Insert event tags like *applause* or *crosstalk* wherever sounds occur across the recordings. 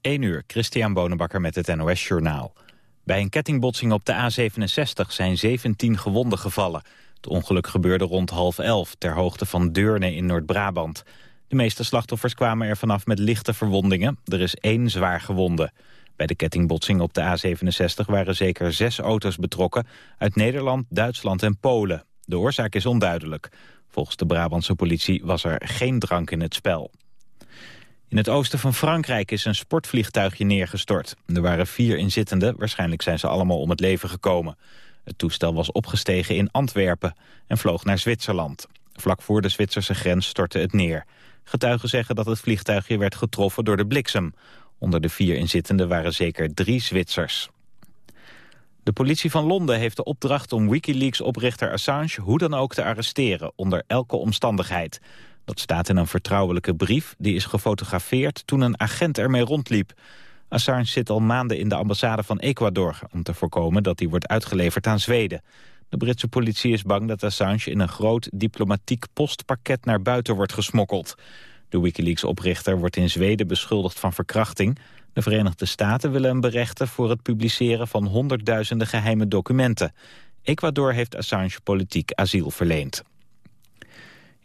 1 uur, Christian Bonenbakker met het NOS Journaal. Bij een kettingbotsing op de A67 zijn 17 gewonden gevallen. Het ongeluk gebeurde rond half elf, ter hoogte van Deurne in Noord-Brabant. De meeste slachtoffers kwamen er vanaf met lichte verwondingen. Er is één zwaar gewonde. Bij de kettingbotsing op de A67 waren zeker zes auto's betrokken... uit Nederland, Duitsland en Polen. De oorzaak is onduidelijk. Volgens de Brabantse politie was er geen drank in het spel. In het oosten van Frankrijk is een sportvliegtuigje neergestort. Er waren vier inzittenden, waarschijnlijk zijn ze allemaal om het leven gekomen. Het toestel was opgestegen in Antwerpen en vloog naar Zwitserland. Vlak voor de Zwitserse grens stortte het neer. Getuigen zeggen dat het vliegtuigje werd getroffen door de bliksem. Onder de vier inzittenden waren zeker drie Zwitsers. De politie van Londen heeft de opdracht om Wikileaks-oprichter Assange hoe dan ook te arresteren, onder elke omstandigheid. Dat staat in een vertrouwelijke brief die is gefotografeerd toen een agent ermee rondliep. Assange zit al maanden in de ambassade van Ecuador om te voorkomen dat hij wordt uitgeleverd aan Zweden. De Britse politie is bang dat Assange in een groot diplomatiek postpakket naar buiten wordt gesmokkeld. De Wikileaks-oprichter wordt in Zweden beschuldigd van verkrachting. De Verenigde Staten willen hem berechten voor het publiceren van honderdduizenden geheime documenten. Ecuador heeft Assange politiek asiel verleend.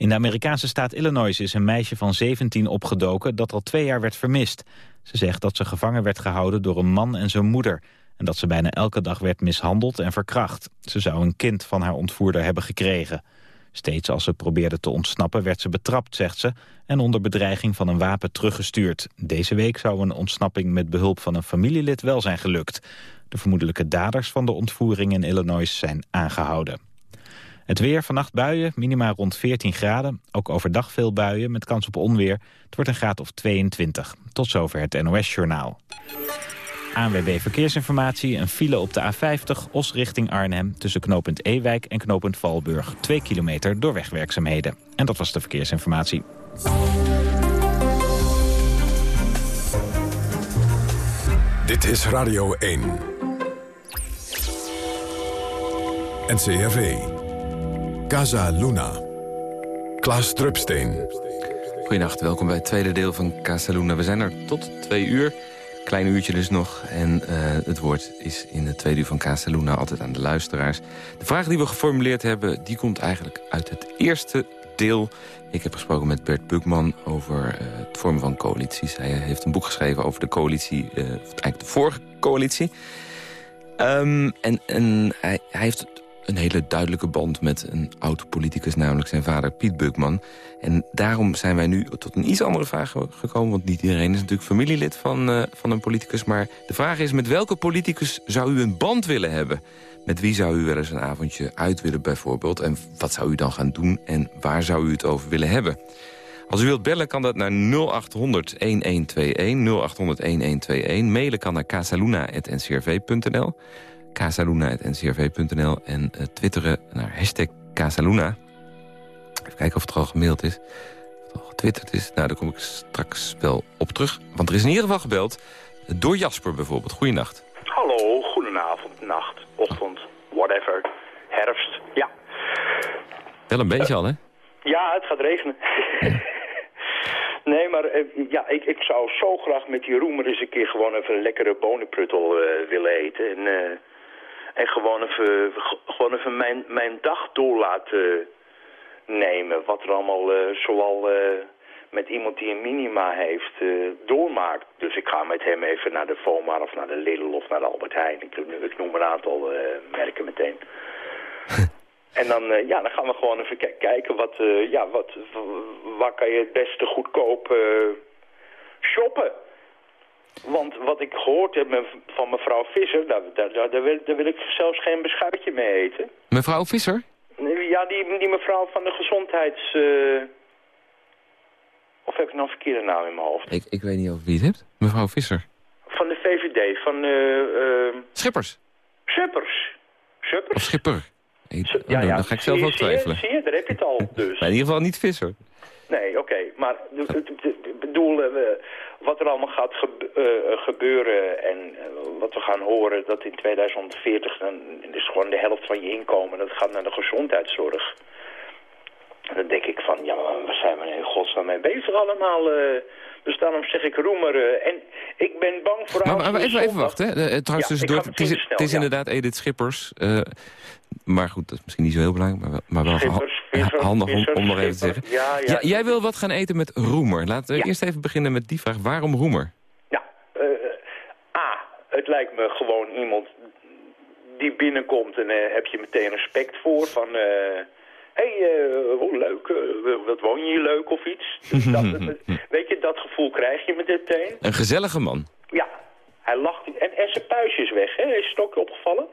In de Amerikaanse staat Illinois is een meisje van 17 opgedoken dat al twee jaar werd vermist. Ze zegt dat ze gevangen werd gehouden door een man en zijn moeder... en dat ze bijna elke dag werd mishandeld en verkracht. Ze zou een kind van haar ontvoerder hebben gekregen. Steeds als ze probeerde te ontsnappen werd ze betrapt, zegt ze... en onder bedreiging van een wapen teruggestuurd. Deze week zou een ontsnapping met behulp van een familielid wel zijn gelukt. De vermoedelijke daders van de ontvoering in Illinois zijn aangehouden. Het weer, vannacht buien, minima rond 14 graden. Ook overdag veel buien met kans op onweer. Het wordt een graad of 22. Tot zover het NOS-journaal. ANWB Verkeersinformatie, een file op de A50, Os richting Arnhem... tussen knooppunt Ewijk en knooppunt Valburg. 2 kilometer door wegwerkzaamheden. En dat was de verkeersinformatie. Dit is Radio 1. NCRV. Casa Luna. Klaas Drupsteen. Goedenacht, welkom bij het tweede deel van Casa Luna. We zijn er tot twee uur. Klein uurtje dus nog. En uh, het woord is in het tweede uur van Casa Luna altijd aan de luisteraars. De vraag die we geformuleerd hebben, die komt eigenlijk uit het eerste deel. Ik heb gesproken met Bert Bukman over uh, het vormen van coalities. Hij heeft een boek geschreven over de coalitie, uh, eigenlijk de vorige coalitie. Um, en en hij, hij heeft een hele duidelijke band met een oud-politicus... namelijk zijn vader Piet Bukman. En daarom zijn wij nu tot een iets andere vraag gekomen... want niet iedereen is natuurlijk familielid van, uh, van een politicus... maar de vraag is, met welke politicus zou u een band willen hebben? Met wie zou u wel eens een avondje uit willen bijvoorbeeld? En wat zou u dan gaan doen en waar zou u het over willen hebben? Als u wilt bellen kan dat naar 0800-1121, 0800-1121. Mailen kan naar casaluna.ncrv.nl casaluna.ncrv.nl en uh, twitteren naar hashtag Casaluna. Even kijken of het al gemaild is. Of het al getwitterd is. Nou, daar kom ik straks wel op terug. Want er is in ieder geval gebeld door Jasper bijvoorbeeld. Goeienacht. Hallo, goedenavond, nacht, ochtend, whatever. Herfst, ja. Wel een beetje al, hè? Ja, het gaat regenen. *laughs* Nee, maar uh, ja, ik, ik zou zo graag met die roemer eens een keer gewoon even een lekkere bonenpruttel uh, willen eten. En, uh, en gewoon even, gewoon even mijn, mijn dag door laten nemen. Wat er allemaal zoal met iemand die een minima heeft doormaakt. Dus ik ga met hem even naar de Vomar of naar de Lidl of naar de Albert Heijn. Ik, ik noem een aantal merken meteen. *laughs* En dan, uh, ja, dan gaan we gewoon even kijken wat, uh, ja, wat, waar kan je het beste goedkoop uh, shoppen. Want wat ik gehoord heb van mevrouw Visser, daar, daar, daar, wil, daar wil ik zelfs geen beschuitje mee eten. Mevrouw Visser? Ja, die, die mevrouw van de gezondheids... Of heb ik nou een verkeerde naam in mijn hoofd? Ik, ik weet niet of wie het hebt. Mevrouw Visser. Van de VVD, van... Schippers. Schippers. Schippers? Of Schipper. Ik, ja, oh, ja, dan ga ik zelf ook twijfelen. Zie je, daar heb je het al *laughs* dus. in ieder geval niet visser. Nee, oké. Maar ik bedoel, uh, wat er allemaal gaat gebe uh, gebeuren en uh, wat we gaan horen... dat in 2040 dan is gewoon de helft van je inkomen... dat gaat naar de gezondheidszorg. En dan denk ik van, ja, waar zijn we in godsnaam mee bezig allemaal Dus daarom zeg ik Roemer. eh, en ik ben bang voor... Maar, oud maar even, even wachten. Hè. Eh, Trouwens, Ja, tussendoor, ga het is, snel, het is ja. inderdaad Edith Schippers. eh, maar goed, dat is misschien niet zo heel belangrijk. Maar wel, maar wel Handig om, nog even te zeggen. Ja, ja. Jij wil wat gaan eten met roemer. Laten we eerst even beginnen met die vraag. Waarom roemer? Ja, eh, A, het lijkt me gewoon iemand die binnenkomt en eh, heb je meteen respect voor van... Hé, hey, eh, oh, leuk, eh, wat woon je hier leuk of iets? *laughs* Dus dat, weet je, dat gevoel krijg je meteen. Een gezellige man. Ja, hij lacht. En, en zijn puistje is weg, hè? Is het ook opgevallen?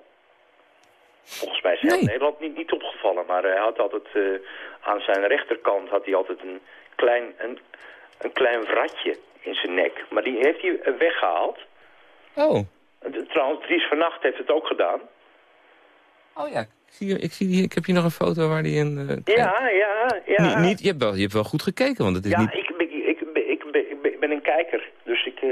Volgens mij is hij Nee. in Nederland niet, niet opgevallen, maar hij had altijd eh, aan zijn rechterkant had hij altijd een klein, een, een klein wratje in zijn nek. Maar die heeft hij eh, weggehaald. Oh. En Trouwens, Dries van Nacht heeft het ook gedaan. Oh ja. Ik, zie, hier- ik, zie hier, ik heb hier nog een foto waar die een... eh, Ja, ja, ja. Niet, niet, je, hebt wel, je hebt wel goed gekeken, want het is ja, niet... ik, ben- ik, ik, ik, ben- ik ben een kijker, dus ik... eh,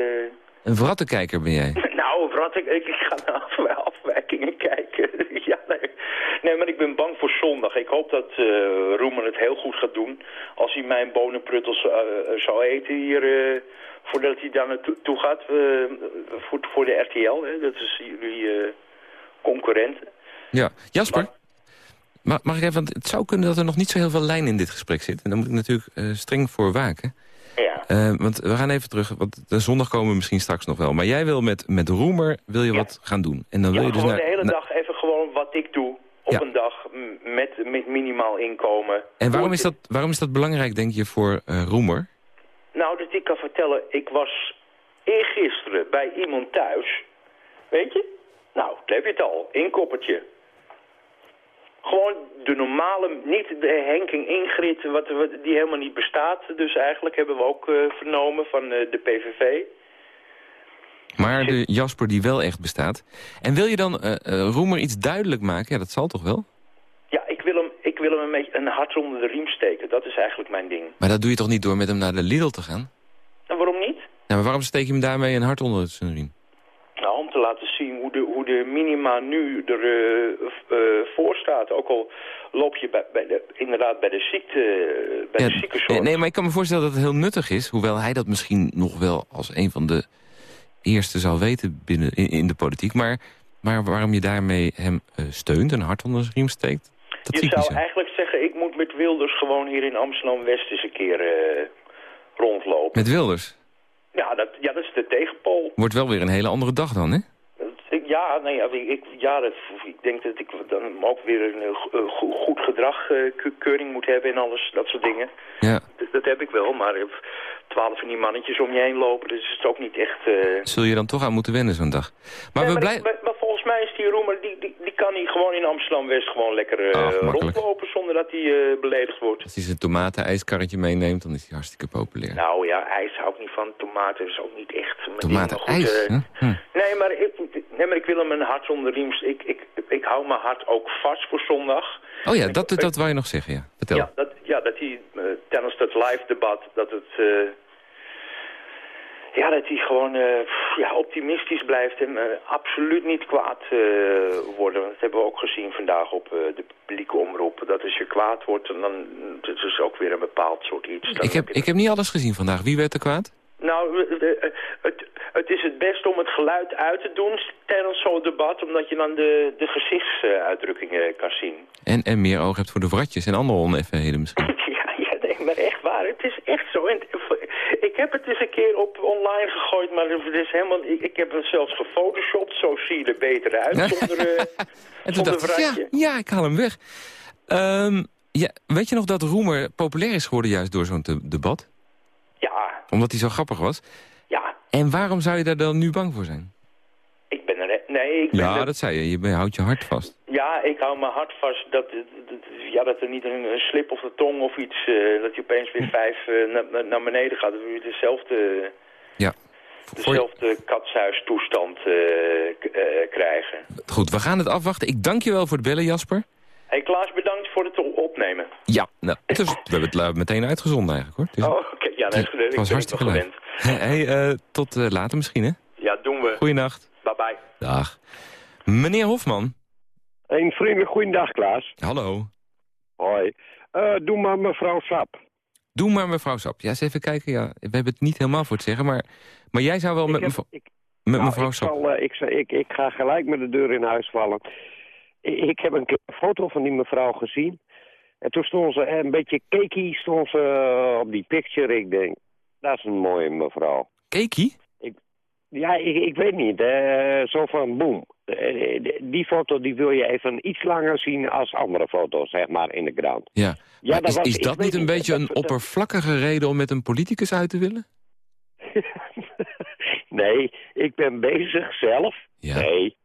Een verrattenkijker ben jij. *laughs* Nou, wat ik, ik, ga naar af- afwijkingen kijken. *laughs* ja, nee. nee, maar ik ben bang voor zondag. Ik hoop dat eh Roemen het heel goed gaat doen. Als hij mijn bonenpruttels eh, eh, zou eten hier, voordat hij daar naartoe toe gaat, voor, voor de RTL. Hè. Dat is jullie concurrenten. Ja. Jasper? Maar- Mag ik even, want het zou kunnen dat er nog niet zo heel veel lijn in dit gesprek zit. En daar moet ik natuurlijk eh, streng voor waken. Eh, want we gaan even terug, want de zondag komen we misschien straks nog wel. Maar jij wil met, met Roemer wil je Ja. wat gaan doen. En dan Ja, wil je dus gewoon naar, de hele dag even gewoon wat ik doe op Ja. een dag met, met minimaal inkomen. En waarom is, dat, waarom is dat belangrijk, denk je, voor eh Roemer? Nou, dat ik kan vertellen, ik was eergisteren bij iemand thuis. Weet je? Nou, daar heb je het al. Inkoppertje. Gewoon de normale, niet de Henking Ingrid, wat, wat, die helemaal niet bestaat. Dus eigenlijk hebben we ook eh, vernomen van eh, de PVV. Maar de Jasper die wel echt bestaat. En wil je dan eh, Roemer iets duidelijk maken? Ja, dat zal toch wel? Ja, ik wil hem, ik wil hem een beetje een hart onder de riem steken. Dat is eigenlijk mijn ding. Maar dat doe je toch niet door met hem naar de Lidl te gaan? En waarom niet? Ja, maar waarom steek je hem daarmee een hart onder zijn riem? Nou, om te laten zien hoe de, de minima nu ervoor staat. Ook al loop je bij, bij de, inderdaad bij de ziekte, bij de ziekenzorg. nee, maar ik kan me voorstellen dat het heel nuttig is. Hoewel hij dat misschien nog wel als een van de eerste zou weten binnen, in, in de politiek. Maar, maar waarom je daarmee hem eh, steunt, een hart onder zijn riem steekt, dat je zou zo. eigenlijk zeggen, ik moet met Wilders gewoon hier in Amsterdam-West eens een keer eh, rondlopen. Met Wilders. Ja dat, ja, dat is de tegenpool. Wordt wel weer een hele andere dag dan, hè? Ja, nee, ja, ik, ja dat, ik denk dat ik dan ook weer een eh, go- eh, go- goed gedrag, ke- keuring moet hebben en alles, dat soort dingen. Ja. Dat, dat heb ik wel, maar twaalf van die mannetjes om je heen lopen, dus is het ook niet echt... eh, Zul je dan toch aan moeten wennen zo'n dag. Maar Nee, we maar, ik- maar, maar volgens mij is die Roemer, die, die, die kan hij gewoon in Amsterdam-West gewoon lekker eh, Ach, rondlopen zonder dat hij eh, beledigd wordt. Als hij zijn tomaten-ijskarretje meeneemt, dan is hij hartstikke populair. Nou ja, ijs hou ik niet van. Tomaten is ook niet echt Tomaten-ijs? Hm. nee, maar ik, nee, maar ik wil hem een hart onder de riem. Ik, ik, ik hou mijn hart ook vast voor zondag. Oh ja, dat, dat wou je nog zeggen, ja. Vertel. Ja, dat, ja, dat hij tijdens dat live debat, dat het... ja, dat hij gewoon eh, ja, optimistisch blijft en eh, absoluut niet kwaad eh, worden. Dat hebben we ook gezien vandaag op de publieke omroep. Dat als je kwaad wordt, dan dat is ook weer een bepaald soort iets. Dan Ik heb, ik heb niet alles gezien vandaag. Wie werd er kwaad? Nou, het, het is het beste om het geluid uit te doen tijdens zo'n debat, omdat je dan de, de gezichtsuitdrukkingen kan zien. En, en meer oog hebt voor de vratjes en andere oneffenheden misschien. *laughs* Maar echt waar. Het is echt zo. En, ik heb het eens een keer op online gegooid, maar het is helemaal, ik, heb het zelfs gefotoshopt. Zo zie je er beter uit zonder, eh, *laughs* En toen dacht ik, ja, ik haal hem weg. Ehm, ja, weet je nog dat Roemer populair is geworden juist door zo'n debat? Ja, Omdat hij zo grappig was. ja. En waarom zou je daar dan nu bang voor zijn? Ik ben. Nee, ik ben Ja, dat zei je. Je houdt je hart vast. Ja, ik hou mijn hart vast dat, dat, ja, dat er niet een, een slip of de tong of iets, eh, dat je opeens weer vijf eh, na- na- naar beneden gaat. Dat we weer dezelfde, Ja. Dezelfde katshuistoestand eh, krijgen. Goed, we gaan het afwachten. Ik dank je wel voor het bellen, Jasper. Hey Klaas, bedankt voor het opnemen. Ja, nou, het is, we hebben het meteen uitgezonden eigenlijk, hoor. Is- Oh, oké. Ja, nee, het was hartstikke leuk. Hey, tot later misschien, hè? Ja, doen we. Goeienacht. Bye bye. Dag. Meneer Hofman. Een vriendelijk goeiedag, Klaas. Hallo. Hoi. Eh, doe maar mevrouw Sap. Doe maar mevrouw Sap. Ja, eens even kijken. Ja, we hebben het niet helemaal voor het zeggen, maar, maar jij zou wel Ik met, heb- mevrouw, ik- met nou, mevrouw ik, Sap... zal, eh, ik, ik, ik ga gelijk met de deur in huis vallen. Ik, ik heb een foto van die mevrouw gezien. En toen stond ze eh, een beetje cakey stond ze op die picture. Ik denk, dat is een mooie mevrouw. Keekie? Ja, ik, ik weet niet. eh, zo van boem. Eh, die- foto die wil je even iets langer zien als andere foto's, zeg maar, in de krant. Ja. Ja, dat is, was- is dat niet een niet, beetje dat- een oppervlakkige reden om met een politicus uit te willen? *laughs* nee, ik ben bezig zelf. Ja. Nee,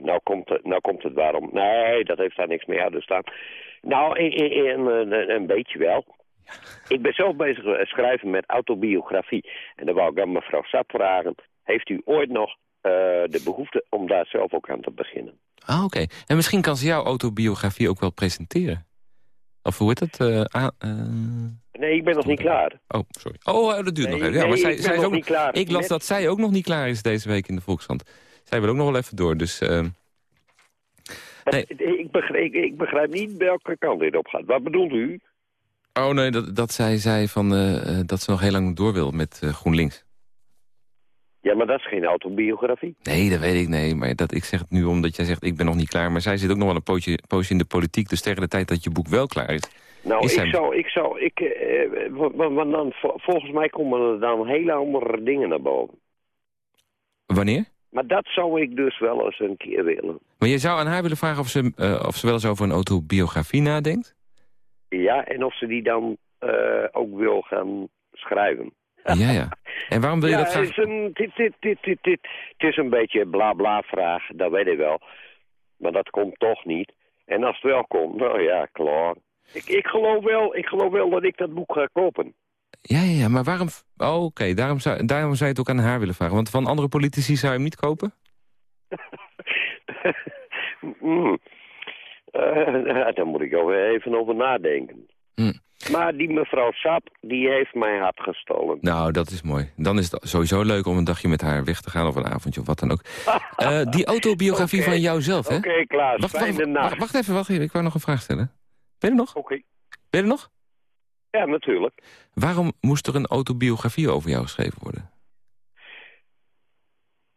nou komt, het, nou komt het waarom. Nee, dat heeft daar niks mee aan te staan. Nou, in, in, in, een, een beetje wel. Ik ben zelf bezig met schrijven met autobiografie. En dan wou ik aan mevrouw Sap vragen... heeft u ooit nog eh, de behoefte om daar zelf ook aan te beginnen? Ah, oké. En misschien kan ze jouw autobiografie ook wel presenteren. Of hoe heet het? eh, eh, Nee, ik ben nog niet klaar. Oh, sorry. Oh, dat duurt Nee, nog even. Ja, nee, maar zij, ik ben zij is ook, niet klaar. Ik las Net- dat zij ook nog niet klaar is deze week in de Volkskrant. Zij wil ook nog wel even door, dus... Nee. Ik, begrijp, ik, ik begrijp niet welke kant dit op gaat. Wat bedoelt u? Oh nee, dat, dat zij zei van, dat ze nog heel lang door wil met GroenLinks. Ja, maar dat is geen autobiografie. Nee, dat weet ik, nee. Maar dat, ik zeg het nu omdat jij zegt, ik ben nog niet klaar. Maar zij zit ook nog wel een poosje, poosje in de politiek. Dus tegen de tijd dat je boek wel klaar is... Nou, Is ik zou, ik zou, ik, eh, wa- wa- want dan, vol- volgens mij komen er dan hele andere dingen naar boven. Wanneer? Maar dat zou ik dus wel eens een keer willen. Maar je zou aan haar willen vragen of ze, eh, of ze wel eens over een autobiografie nadenkt? Ja, en of ze die dan eh, ook wil gaan schrijven. *laughs* Ja, ja. En waarom wil je ja, dat het graag... is, een, dit, dit, dit, dit, dit. het is een beetje bla bla vraag, dat weet ik wel. Maar dat komt toch niet. En als het wel komt, nou ja, klaar. Ik, ik, geloof wel, ik geloof wel dat ik dat boek ga kopen. Ja, ja, ja, maar waarom... Oh, oké, daarom, zou, daarom zou je het ook aan haar willen vragen. Want van andere politici zou je hem niet kopen? *laughs* *laughs* Mm. Eh, daar moet ik over even over nadenken. Hm. Maar die mevrouw Sap, die heeft mijn hart gestolen. Nou, dat is mooi. Dan is het sowieso leuk om een dagje met haar weg te gaan... of een avondje of wat dan ook. *laughs* Eh, die autobiografie van jouzelf, hè? Oké, Klaas, Wacht, fijne wacht, wacht, wacht even, wacht even. Ik wou nog een vraag stellen. Ben je er nog? Oké. Ben je er nog? Ja, natuurlijk. Waarom moest er een autobiografie over jou geschreven worden?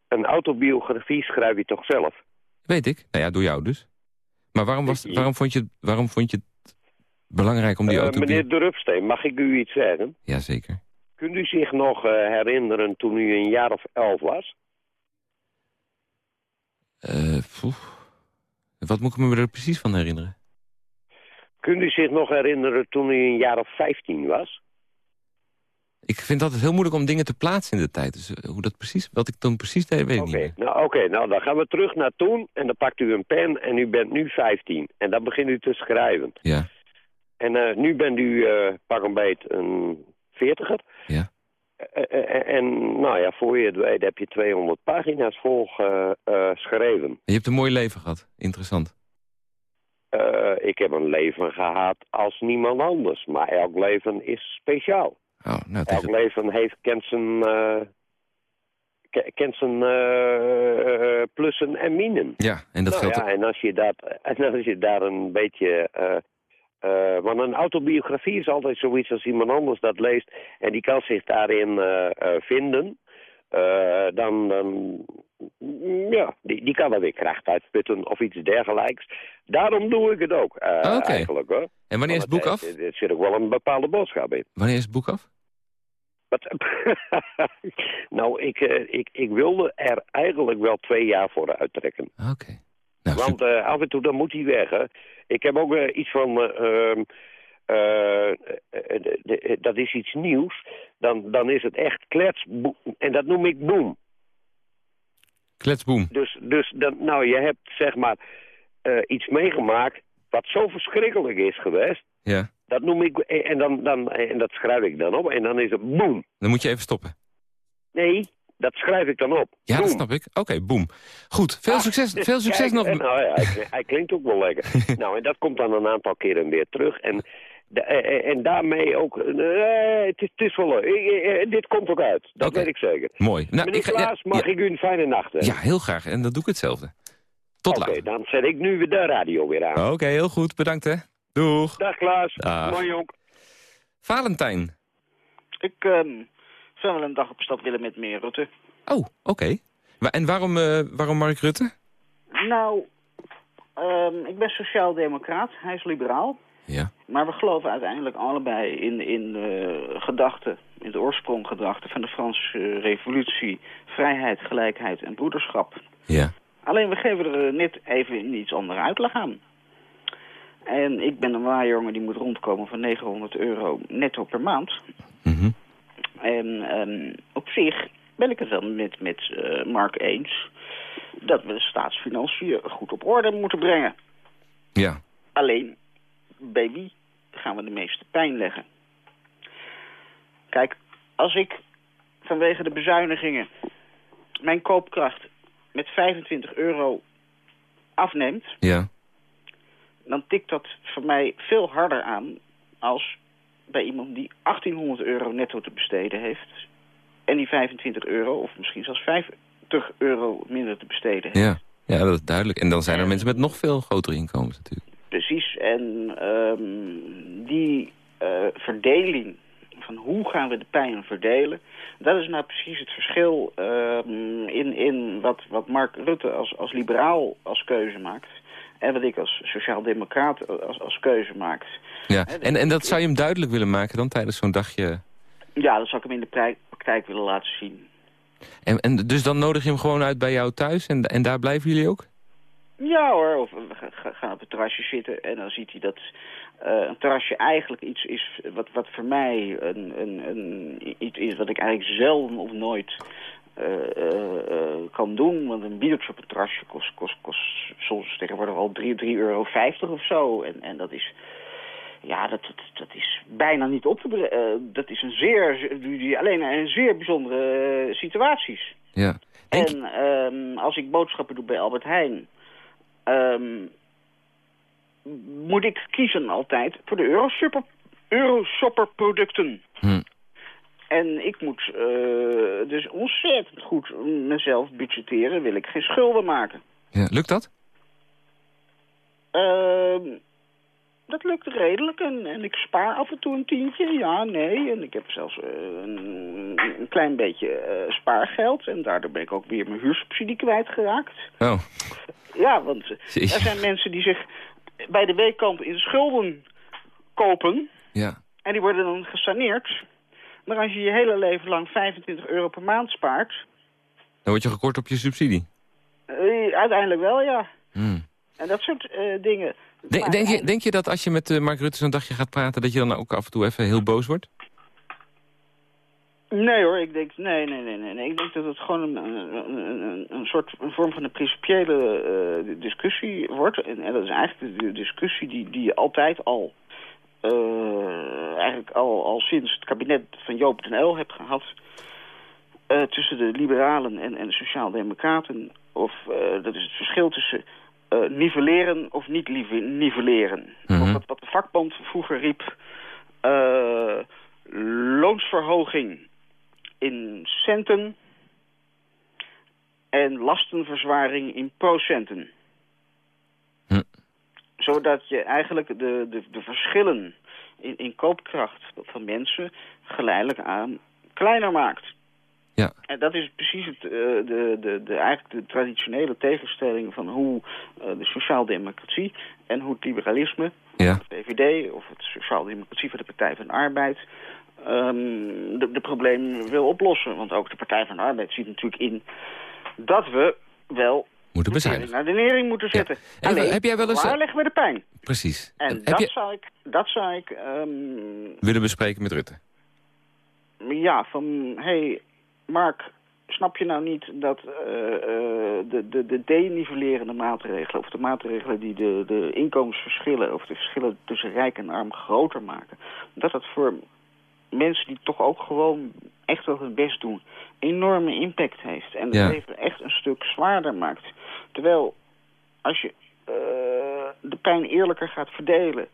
Een autobiografie schrijf je toch zelf? Weet ik. Nou ja, door jou dus. Maar waarom, was, waarom, vond, je, waarom vond je het belangrijk om die Eh, autobiografie... meneer Drupsteen, mag ik u iets zeggen? Jazeker. Kunt u zich nog eh, herinneren toen u een jaar of elf was? Eh. Wat moet ik me er precies van herinneren? Kunt u zich nog herinneren toen u een jaar of vijftien was? Ik vind het altijd heel moeilijk om dingen te plaatsen in de tijd. Dus hoe dat precies, wat ik toen precies deed, weet ik niet meer. nou, oké, nou dan gaan we terug naar toen en dan pakt u een pen en u bent nu 15. En dan begint u te schrijven. Ja, En eh, nu bent u eh, pak een beet een veertiger. ja. Eh, en nou ja, voor je het weet heb je 200 pagina's vol ge- geschreven. Je hebt een mooi leven gehad. Interessant. Ik heb een leven gehad als niemand anders. Maar elk leven is speciaal. Oh, nou, Elk leven heeft, kent zijn, ke- kent zijn plussen en minen. Ja, en dat nou geldt... ja, en als je, dat, en als je daar een beetje... eh, want een autobiografie is altijd zoiets als iemand anders dat leest... en die kan zich daarin eh, eh, vinden... dan, dan ja, die, die kan er weer kracht uitputten of iets dergelijks. Daarom doe ik het ook, Ah, eigenlijk hoor. En wanneer is het boek af? Er, zit ook wel een bepaalde boodschap in. Wanneer is het boek af? Wat? *laughs* nou, ik, ik, ik wilde er eigenlijk wel twee jaar voor uittrekken. Oké. Nou, Want eh, af en toe dan moet hij weg, hè. Ik heb ook eh, iets van... eh, ehm, eh, eh, dat is iets nieuws. Dan, dan is het echt klets. En dat noem ik boom. Kletsboom. Dus, dus dan, nou, je hebt zeg maar iets meegemaakt... wat zo verschrikkelijk is geweest. Ja. Dat noem ik... En, dan, dan, en dat schrijf ik dan op. En dan is het boom. Dan moet je even stoppen. Nee, dat schrijf ik dan op. Ja, dat snap ik. Oké, boom. Goed, veel Ah, succes, *laughs* veel succes Kijk, nog. en, nou ja, hij, hij klinkt ook wel lekker. *laughs* nou, en dat komt dan een aantal keren weer terug. En, de- eh, eh, en daarmee ook... eh, het, is, het is wel leuk. Eh, dit komt ook uit. Dat Oké. weet ik zeker. Mooi. Nou, Meneer ik ga- ja, Klaas, mag ja, ik u een fijne nacht hebben? ja, heel graag. En dan doe ik hetzelfde. Tot Oké, later. dan zet ik nu weer de radio weer aan. Oké, heel goed. Bedankt hè. Doeg. Dag Klaas. Dag. Mooi jong. Valentijn. Ik ehm, zou wel een dag op stap willen met meneer Rutte. Oh, oké. En waarom, eh, waarom Mark Rutte? Nou, ehm, ik ben sociaal-democraat, hij is liberaal. Ja. Maar we geloven uiteindelijk allebei in, in de gedachten, in de oorspronggedachten van de Franse eh, revolutie. Vrijheid, gelijkheid en broederschap. Ja. Alleen we geven er eh, net even een iets andere uitleg aan. En ik ben een waarjongen die moet rondkomen van 900 euro netto per maand. Mhm. En ehm, op zich ben ik het wel met, met eh, Mark eens dat we de staatsfinanciën goed op orde moeten brengen. Ja. Alleen, bij wie gaan we de meeste pijn leggen? Kijk, als ik vanwege de bezuinigingen mijn koopkracht met 25 euro afneemt, Ja. dan tikt dat voor mij veel harder aan als bij iemand die 1800 euro netto te besteden heeft en die 25 euro of misschien zelfs 50 euro minder te besteden heeft. Ja. Ja, dat is duidelijk. En dan zijn er mensen met nog veel grotere inkomens natuurlijk. Precies, en ehm, die eh, verdeling van hoe gaan we de pijn verdelen, dat is nou precies het verschil ehm, in, in wat, wat Mark Rutte als, als liberaal als keuze maakt. En wat ik als sociaal-democraat als, als keuze maak. Ja. En, en dat zou je hem duidelijk willen maken dan tijdens zo'n dagje? Ja, dat zou ik hem in de pra- praktijk willen laten zien. En, en dus dan nodig je hem gewoon uit bij jou thuis en, en daar blijven jullie ook? Ja hoor, of we ga- ga- gaan op het terrasje zitten en dan ziet hij dat eh, een terrasje eigenlijk iets is wat, wat voor mij een, een, een, iets is wat ik eigenlijk zelden of nooit eh, eh, kan doen. Want een biertje op een terrasje kost, kost, kost soms tegenwoordig al 3,50 euro of zo. En, en dat is... Ja, dat, dat, dat is bijna niet op te bre- eh, Dat is een zeer, alleen in zeer bijzondere eh, situaties. Ja. Denk En ehm, als ik boodschappen doe bij Albert Heijn... ehm, moet ik kiezen altijd voor de Euroshopper, Euroshopper producten. Hm. En ik moet eh, dus ontzettend goed mezelf budgetteren. Wil ik geen schulden maken. ja. Lukt dat? Ehm, dat lukt redelijk en, en ik spaar af en toe een tientje. Ja, nee. En ik heb zelfs eh, een, een klein beetje eh, spaargeld. En daardoor ben ik ook weer mijn huursubsidie kwijtgeraakt. Oh. Ja, want eh, er zijn mensen die zich bij de weekamp in de schulden kopen. Ja. En die worden dan gesaneerd. Maar als je je hele leven lang 25 euro per maand spaart... Dan word je gekort op je subsidie. uiteindelijk wel, ja. Hm. En dat soort dingen. Denk, Maar denk, je, hij- denk je dat als je met eh, Mark Rutte zo'n dagje gaat praten... dat je dan ook af en toe even heel boos wordt? Nee hoor, ik denk, nee, nee, nee, nee. Ik denk dat het gewoon een, een, een, een soort een vorm van een principiële eh, discussie wordt. En, en dat is eigenlijk de, discussie die, die je altijd al, eh, eigenlijk al, al sinds het kabinet van Joop den Uyl hebt gehad. eh, tussen de liberalen en, en de sociaaldemocraten. Of eh, dat is het verschil tussen eh, nivelleren of niet nivelleren. Mhm. Wat de vakbond vroeger riep... eh, loonsverhoging in centen en lastenverzwaring in procenten. Hm. Zodat je eigenlijk de, de, de verschillen in, in koopkracht van mensen geleidelijk aan kleiner maakt. Ja. En dat is precies het, eh, de, de, de, eigenlijk de traditionele tegenstelling van hoe eh, de sociaaldemocratie en hoe het liberalisme Ja. de VVD of het Sociaal-Democratie van de Partij van de Arbeid ehm, de, de problemen wil oplossen. Want ook de Partij van de Arbeid ziet natuurlijk in dat we wel Moeten bezuinigen. naar de nering moeten zetten. En Alleen, heb jij wel eens, waar leggen we de pijn? Precies. En heb dat, je zou ik, dat zou ik, ehm, willen bespreken met Rutte? ja, van, hey, Mark, snap je nou niet dat eh, eh, de, de, de denivellerende maatregelen, of de maatregelen die de, de inkomensverschillen, of de verschillen tussen rijk en arm groter maken, dat dat voor mensen die toch ook gewoon echt wel hun best doen, enorme impact heeft. En het Ja. leven echt een stuk zwaarder maakt. Terwijl, als je eh, de pijn eerlijker gaat verdelen,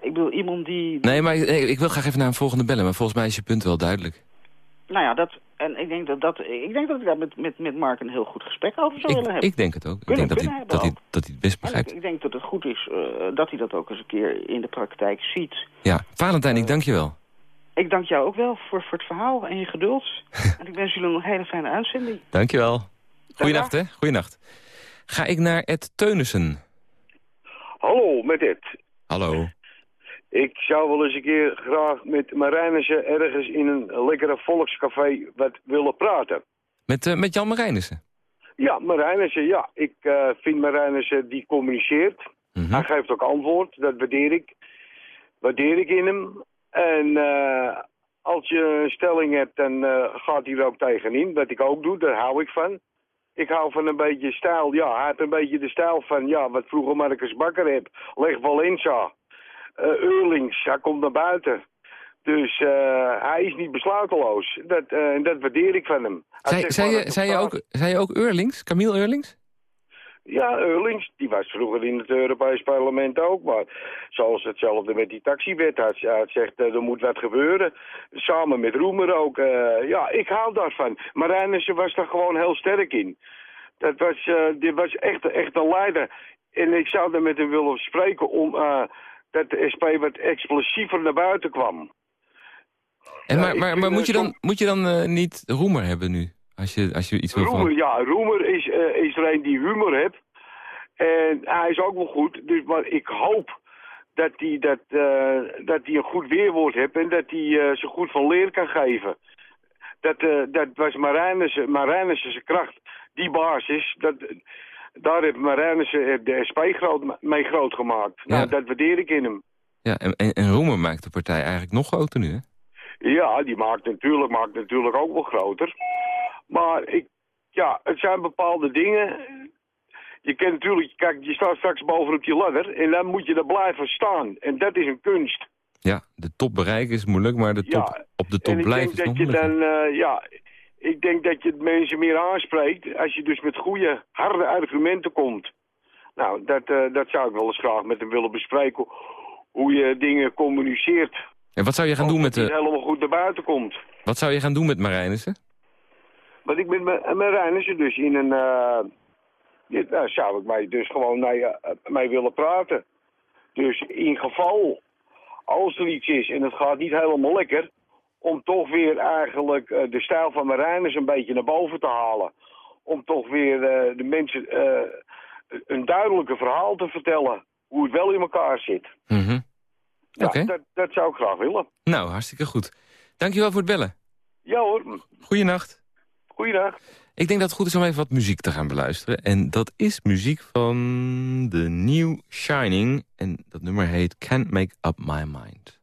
ik bedoel, iemand die... Nee, maar ik, ik wil graag even naar een volgende bellen. Maar volgens mij is je punt wel duidelijk. Nou ja, dat, en ik denk dat, dat, ik denk dat ik daar met, met, met Mark een heel goed gesprek over zou willen hebben. ik denk het ook. Ik Kunnen- denk dat hij, dat, hij, dat hij het best En ik, begrijpt. ik denk dat het goed is eh, dat hij dat ook eens een keer in de praktijk ziet. Ja, Valentijn, ik dank je wel. Ik dank jou ook wel voor, voor het verhaal en je geduld. *laughs* en ik wens jullie nog een hele fijne uitzending. Dankjewel. Goeienacht, hè? Goeienacht. Ga ik naar Ed Teunissen. Hallo, met Ed. Hallo. Ik zou wel eens een keer graag met Marijnissen ergens in een lekkere volkscafé wat willen praten. Met, uh, met Jan Marijnissen? Ja, Marijnissen, ja. Ik uh, vind Marijnissen die communiceert. Mm -hmm. Hij geeft ook antwoord, dat waardeer ik. Waardeer ik in hem. En uh, als je een stelling hebt, dan gaat hij er ook tegenin. Wat ik ook doe, daar hou ik van. Ik hou van een beetje stijl. Ja, hij heeft een beetje de stijl van, ja, wat vroeger Marcus Bakker heb. Leg. Uh, Eurlings, hij komt naar buiten. Dus uh, hij is niet besluiteloos. Dat, uh, dat waardeer ik van hem. Zei, zei, je, zei, je ook, zei je ook Eurlings? Camille Eurlings? Ja, Eurlings. Die was vroeger in het Europees parlement ook. Maar zoals hetzelfde met die taxiwet. Hij, hij zegt, uh, er moet wat gebeuren. Samen met Roemer ook. ja, ik hou daarvan. Maar Reinissen was daar gewoon heel sterk in. Dat was, die was echt, echt een leider. En ik zou er met hem willen spreken om dat de SP wat explosiever naar buiten kwam. En maar, maar, maar moet je dan, moet je dan uh, niet Roemer hebben nu? Als je, als je iets wil Roemer, van... ja. Roemer is, uh, is er een die humor heeft. En hij is ook wel goed. Dus, maar ik hoop dat hij dat, uh, dat een goed weerwoord heeft en dat hij zo goed van leer kan geven. Dat, dat was Marijnissen, Marijnissen kracht. Die basis, dat, daar heeft Marijnissen de SP groot, mee groot gemaakt. Ja. Nou, dat waardeer ik in hem. Ja, en, en, en Roemer maakt de partij eigenlijk nog groter nu, hè? Ja, die maakt natuurlijk, maakt natuurlijk ook wel groter. Maar ik, ja, het zijn bepaalde dingen. Je kent natuurlijk, kijk, je staat straks bovenop je ladder en dan moet je er blijven staan. En dat is een kunst. Ja, de top bereiken is moeilijk, maar de top, ja, op de top blijven is nog dat je dan, uh, ja, ik denk dat je mensen meer aanspreekt als je dus met goede, harde argumenten komt. Nou, dat, uh, dat zou ik wel eens graag met hem willen bespreken. Hoe je dingen communiceert. En wat zou je gaan doen met de... helemaal goed naar buiten komt. Wat zou je gaan doen met Marijnissen? Wat ik met Marijnissen dus in een... Uh, dit, nou, zou ik mij dus gewoon mee, uh, mee willen praten. Dus in geval, als er iets is en het gaat niet helemaal lekker... om toch weer eigenlijk uh, de stijl van Marijnissen een beetje naar boven te halen. Om toch weer de mensen een duidelijke verhaal te vertellen. Hoe het wel in elkaar zit. Mm ja, okay. dat, dat zou ik graag willen. Nou, hartstikke goed. Dankjewel voor het bellen. Ja hoor. Goeienacht. Goeiedag. Ik denk dat het goed is om even wat muziek te gaan beluisteren. En dat is muziek van The New Shining. En dat nummer heet Can't Make Up My Mind.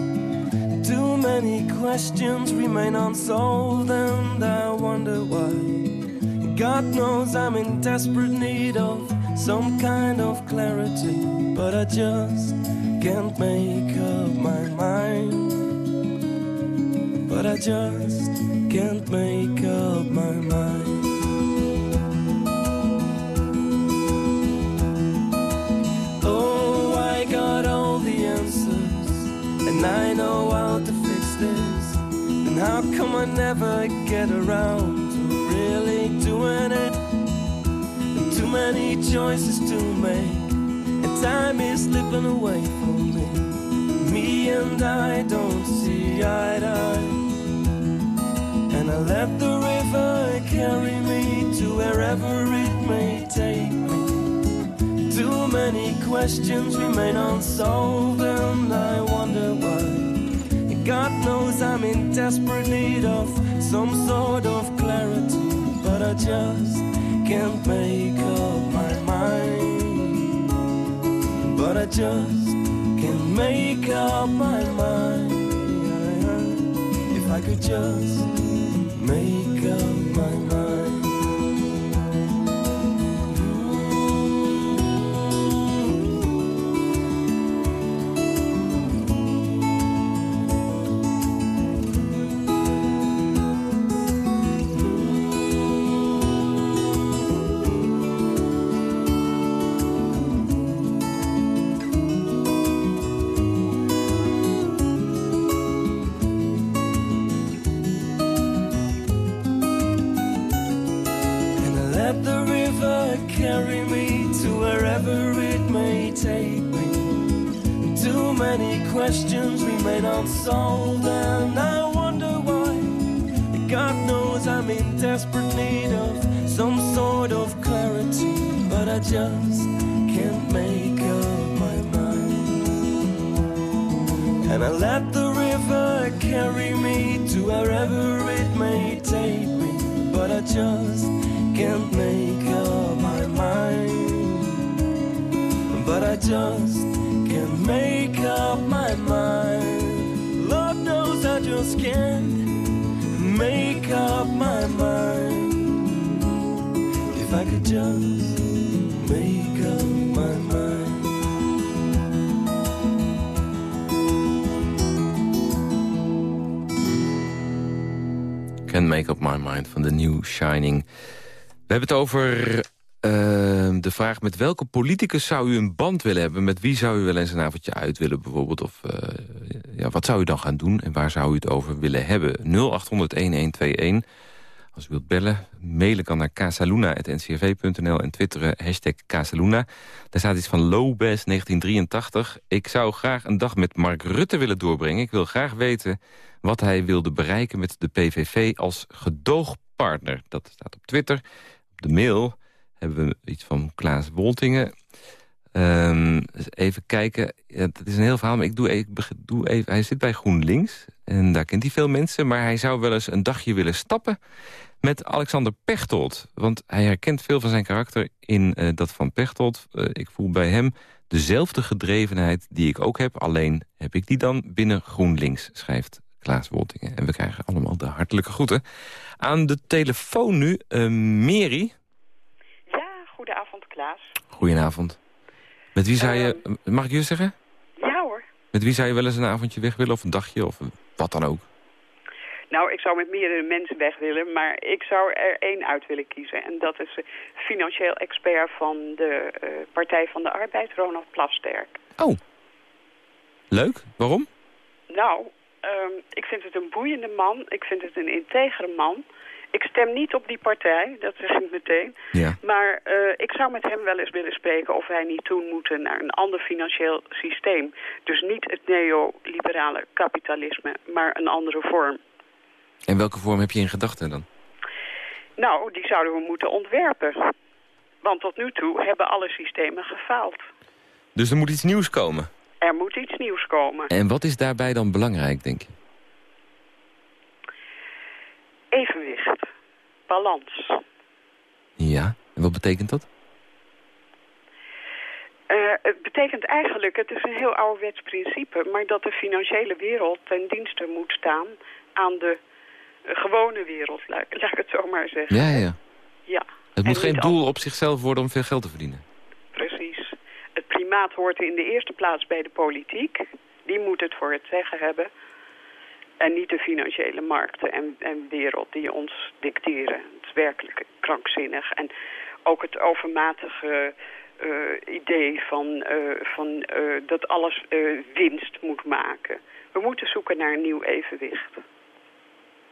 Too many questions remain unsolved, and I wonder why. God knows I'm in desperate need of some kind of clarity, but I just can't make up my mind. But I just can't make up my mind. And I know how to fix this. And how come I never get around to really doing it? And too many choices to make, and time is slipping away from me. Me and I don't see eye to eye. And I let the river carry me to wherever it may many questions remain unsolved, and I wonder why. God knows I'm in desperate need of some sort of clarity, but I just can't make up my mind. But I just can't make up my mind. If I could just make Just. Make Up My Mind van de New Shining. We hebben het over uh, de vraag... met welke politicus zou u een band willen hebben? Met wie zou u wel eens een avondje uit willen bijvoorbeeld? Of uh, ja, wat zou u dan gaan doen en waar zou u het over willen hebben? 0800-1121. Als u wilt bellen, mailen kan naar casaluna.ncrv.nl en twitteren hashtag Casaluna. Daar staat iets van Lobes 1983. Ik zou graag een dag met Mark Rutte willen doorbrengen. Ik wil graag weten wat hij wilde bereiken met de PVV als gedoogpartner. Dat staat op Twitter. Op de mail hebben we iets van Klaas Woltingen. Um, even kijken. Ja, het is een heel verhaal, maar ik doe, even, doe even... Hij zit bij GroenLinks en daar kent hij veel mensen... maar hij zou wel eens een dagje willen stappen met Alexander Pechtold. Want hij herkent veel van zijn karakter in uh, dat van Pechtold. Uh, ik voel bij hem dezelfde gedrevenheid die ik ook heb. Alleen heb ik die dan binnen GroenLinks, schrijft Klaas Woltingen. En we krijgen allemaal de hartelijke groeten. Aan de telefoon nu, uh, Mary. Ja, goedenavond Klaas. Goedenavond. Met wie zou je, mag ik je zeggen? Ja hoor. Met wie zou je wel eens een avondje weg willen of een dagje of wat dan ook? Nou, ik zou met meerdere mensen weg willen, maar ik zou er één uit willen kiezen. En dat is de financieel expert van de uh, Partij van de Arbeid, Ronald Plasterk. Oh, leuk. Waarom? Nou, um, ik vind het een boeiende man. Ik vind het een integere man. Ik stem niet op die partij, dat zeg ik meteen. Ja. Maar uh, ik zou met hem wel eens willen spreken of wij niet toe moeten naar een ander financieel systeem. Dus niet het neoliberale kapitalisme, maar een andere vorm. En welke vorm heb je in gedachten dan? Nou, die zouden we moeten ontwerpen. Want tot nu toe hebben alle systemen gefaald. Dus er moet iets nieuws komen? Er moet iets nieuws komen. En wat is daarbij dan belangrijk, denk je? Evenwicht. Balans. Ja, en wat betekent dat? Uh, het betekent eigenlijk, het is een heel ouderwets principe... maar dat de financiële wereld ten dienste moet staan aan de gewone wereld, laat, laat ik het zo maar zeggen. Ja, ja. ja. Het moet geen doel op zichzelf worden om veel geld te verdienen. Precies. Het primaat hoort in de eerste plaats bij de politiek. Die moet het voor het zeggen hebben. En niet de financiële markten en, en wereld die ons dicteren. Het is werkelijk krankzinnig. En ook het overmatige uh, idee van, uh, van uh, dat alles winst moet maken. We moeten zoeken naar een nieuw evenwicht.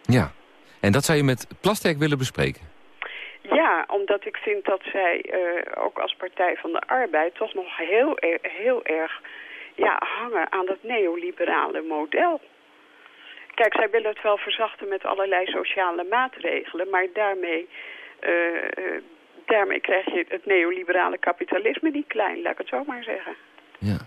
Ja, en dat zou je met Plasterk willen bespreken? Ja, omdat ik vind dat zij ook als Partij van de Arbeid toch nog heel, heel erg ja, hangen aan dat neoliberale model. Kijk, zij willen het wel verzachten met allerlei sociale maatregelen, maar daarmee, uh, uh, daarmee krijg je het neoliberale kapitalisme niet klein, laat ik het zo maar zeggen. Ja.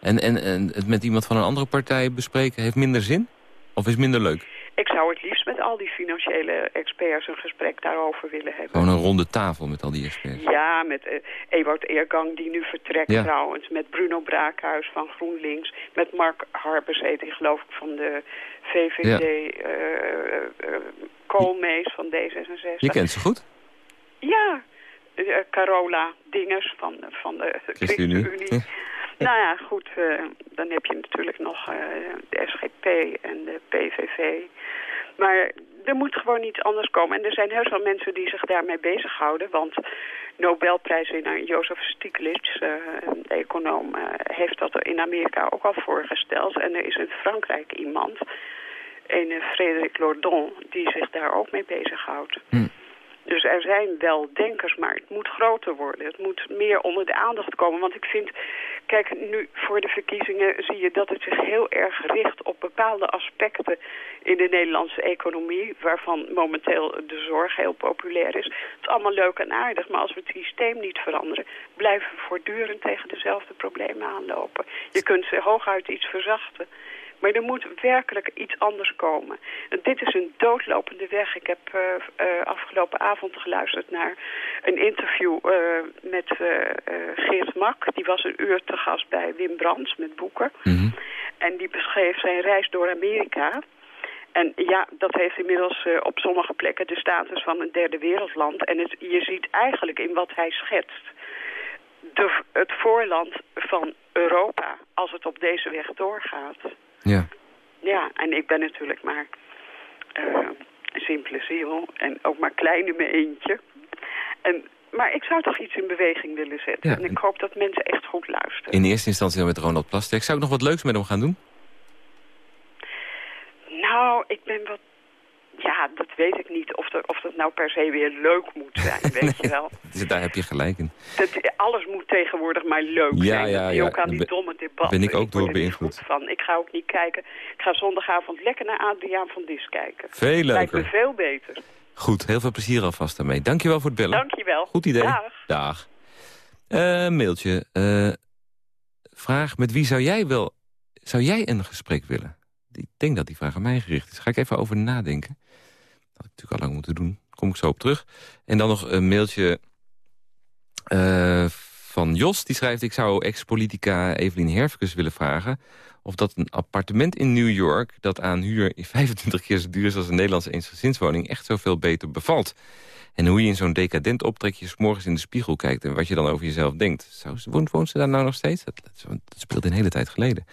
En, en, en het met iemand van een andere partij bespreken heeft minder zin? Of is minder leuk? Ik zou het liefst met al die financiële experts een gesprek daarover willen hebben. Gewoon een ronde tafel met al die experts. Ja, met uh, Ewout Eergang die nu vertrekt ja. trouwens. Met Bruno Braakhuis van GroenLinks. Met Mark Harbers heet hij geloof ik van de VVD. Ja. Uh, uh, Koolmees van D66. Je kent ze goed? Ja. Carola Dingers van, van de ChristenUnie. *laughs* Nou ja, goed, uh, dan heb je natuurlijk nog uh, de SGP en de PVV. Maar er moet gewoon iets anders komen. En er zijn heel veel mensen die zich daarmee bezighouden. Want Nobelprijswinnaar Jozef Stiglitz, uh, econoom, heeft dat in Amerika ook al voorgesteld. En er is in Frankrijk iemand, een Frederik Lordon, die zich daar ook mee bezighoudt. Hm. Dus er zijn wel denkers, maar het moet groter worden. Het moet meer onder de aandacht komen. Want ik vind, Kijk, nu voor de verkiezingen zie je dat het zich heel erg richt op bepaalde aspecten in de Nederlandse economie, waarvan momenteel de zorg heel populair is. Het is allemaal leuk en aardig, maar als we het systeem niet veranderen, blijven we voortdurend tegen dezelfde problemen aanlopen. Je kunt ze hooguit iets verzachten. Maar er moet werkelijk iets anders komen. En dit is een doodlopende weg. Ik heb uh, uh, afgelopen avond geluisterd naar een interview uh, met Geert Mak. Die was een uur te gast bij Wim Brands met boeken. Mm -hmm. En die beschreef zijn reis door Amerika. En ja, dat heeft inmiddels op sommige plekken de status van een derde wereldland. En het, je ziet eigenlijk in wat hij schetst... De, het voorland van Europa als het op deze weg doorgaat. Ja. Ja, en ik ben natuurlijk maar uh, een simpele ziel en ook maar klein in mijn eentje. En, maar ik zou toch iets in beweging willen zetten. Ja. En ik hoop dat mensen echt goed luisteren. In eerste instantie dan met Ronald Plasterk. Zou ik nog wat leuks met hem gaan doen? Nou, ik ben wat ja, dat weet ik niet of, er, of dat nou per se weer leuk moet zijn, *laughs* weet je wel. Daar heb je gelijk in. Dat, alles moet tegenwoordig maar leuk ja, zijn. Ja, ja. ook aan die domme debatten. Ben ik ook door beïnvloed. Van. Ik ga ook niet kijken. Ik ga zondagavond lekker naar Adriaan van Dis kijken. Veel leuker. Lijkt me veel beter. Goed, heel veel plezier alvast daarmee. Dankjewel voor het bellen. Dankjewel. Goed idee. Dag. Dag. Uh, mailtje. Uh, vraag, met wie zou jij wel... Zou jij een gesprek willen? Ik denk dat die vraag aan mij gericht is. Ga ik even over nadenken. Dat had ik natuurlijk al lang moeten doen. Kom ik zo op terug. En dan nog een mailtje uh, van Jos. Die schrijft, ik zou ex-politica Evelien Herfkes willen vragen... of dat een appartement in New York... dat aan huur 25 *laughs* keer zo duur is als een Nederlandse eensgezinswoning... echt zoveel beter bevalt. En hoe je in zo'n decadent optrekje... morgens in de spiegel kijkt en wat je dan over jezelf denkt. Zou ze, daar nou nog steeds? Dat, dat, speelde een hele tijd geleden.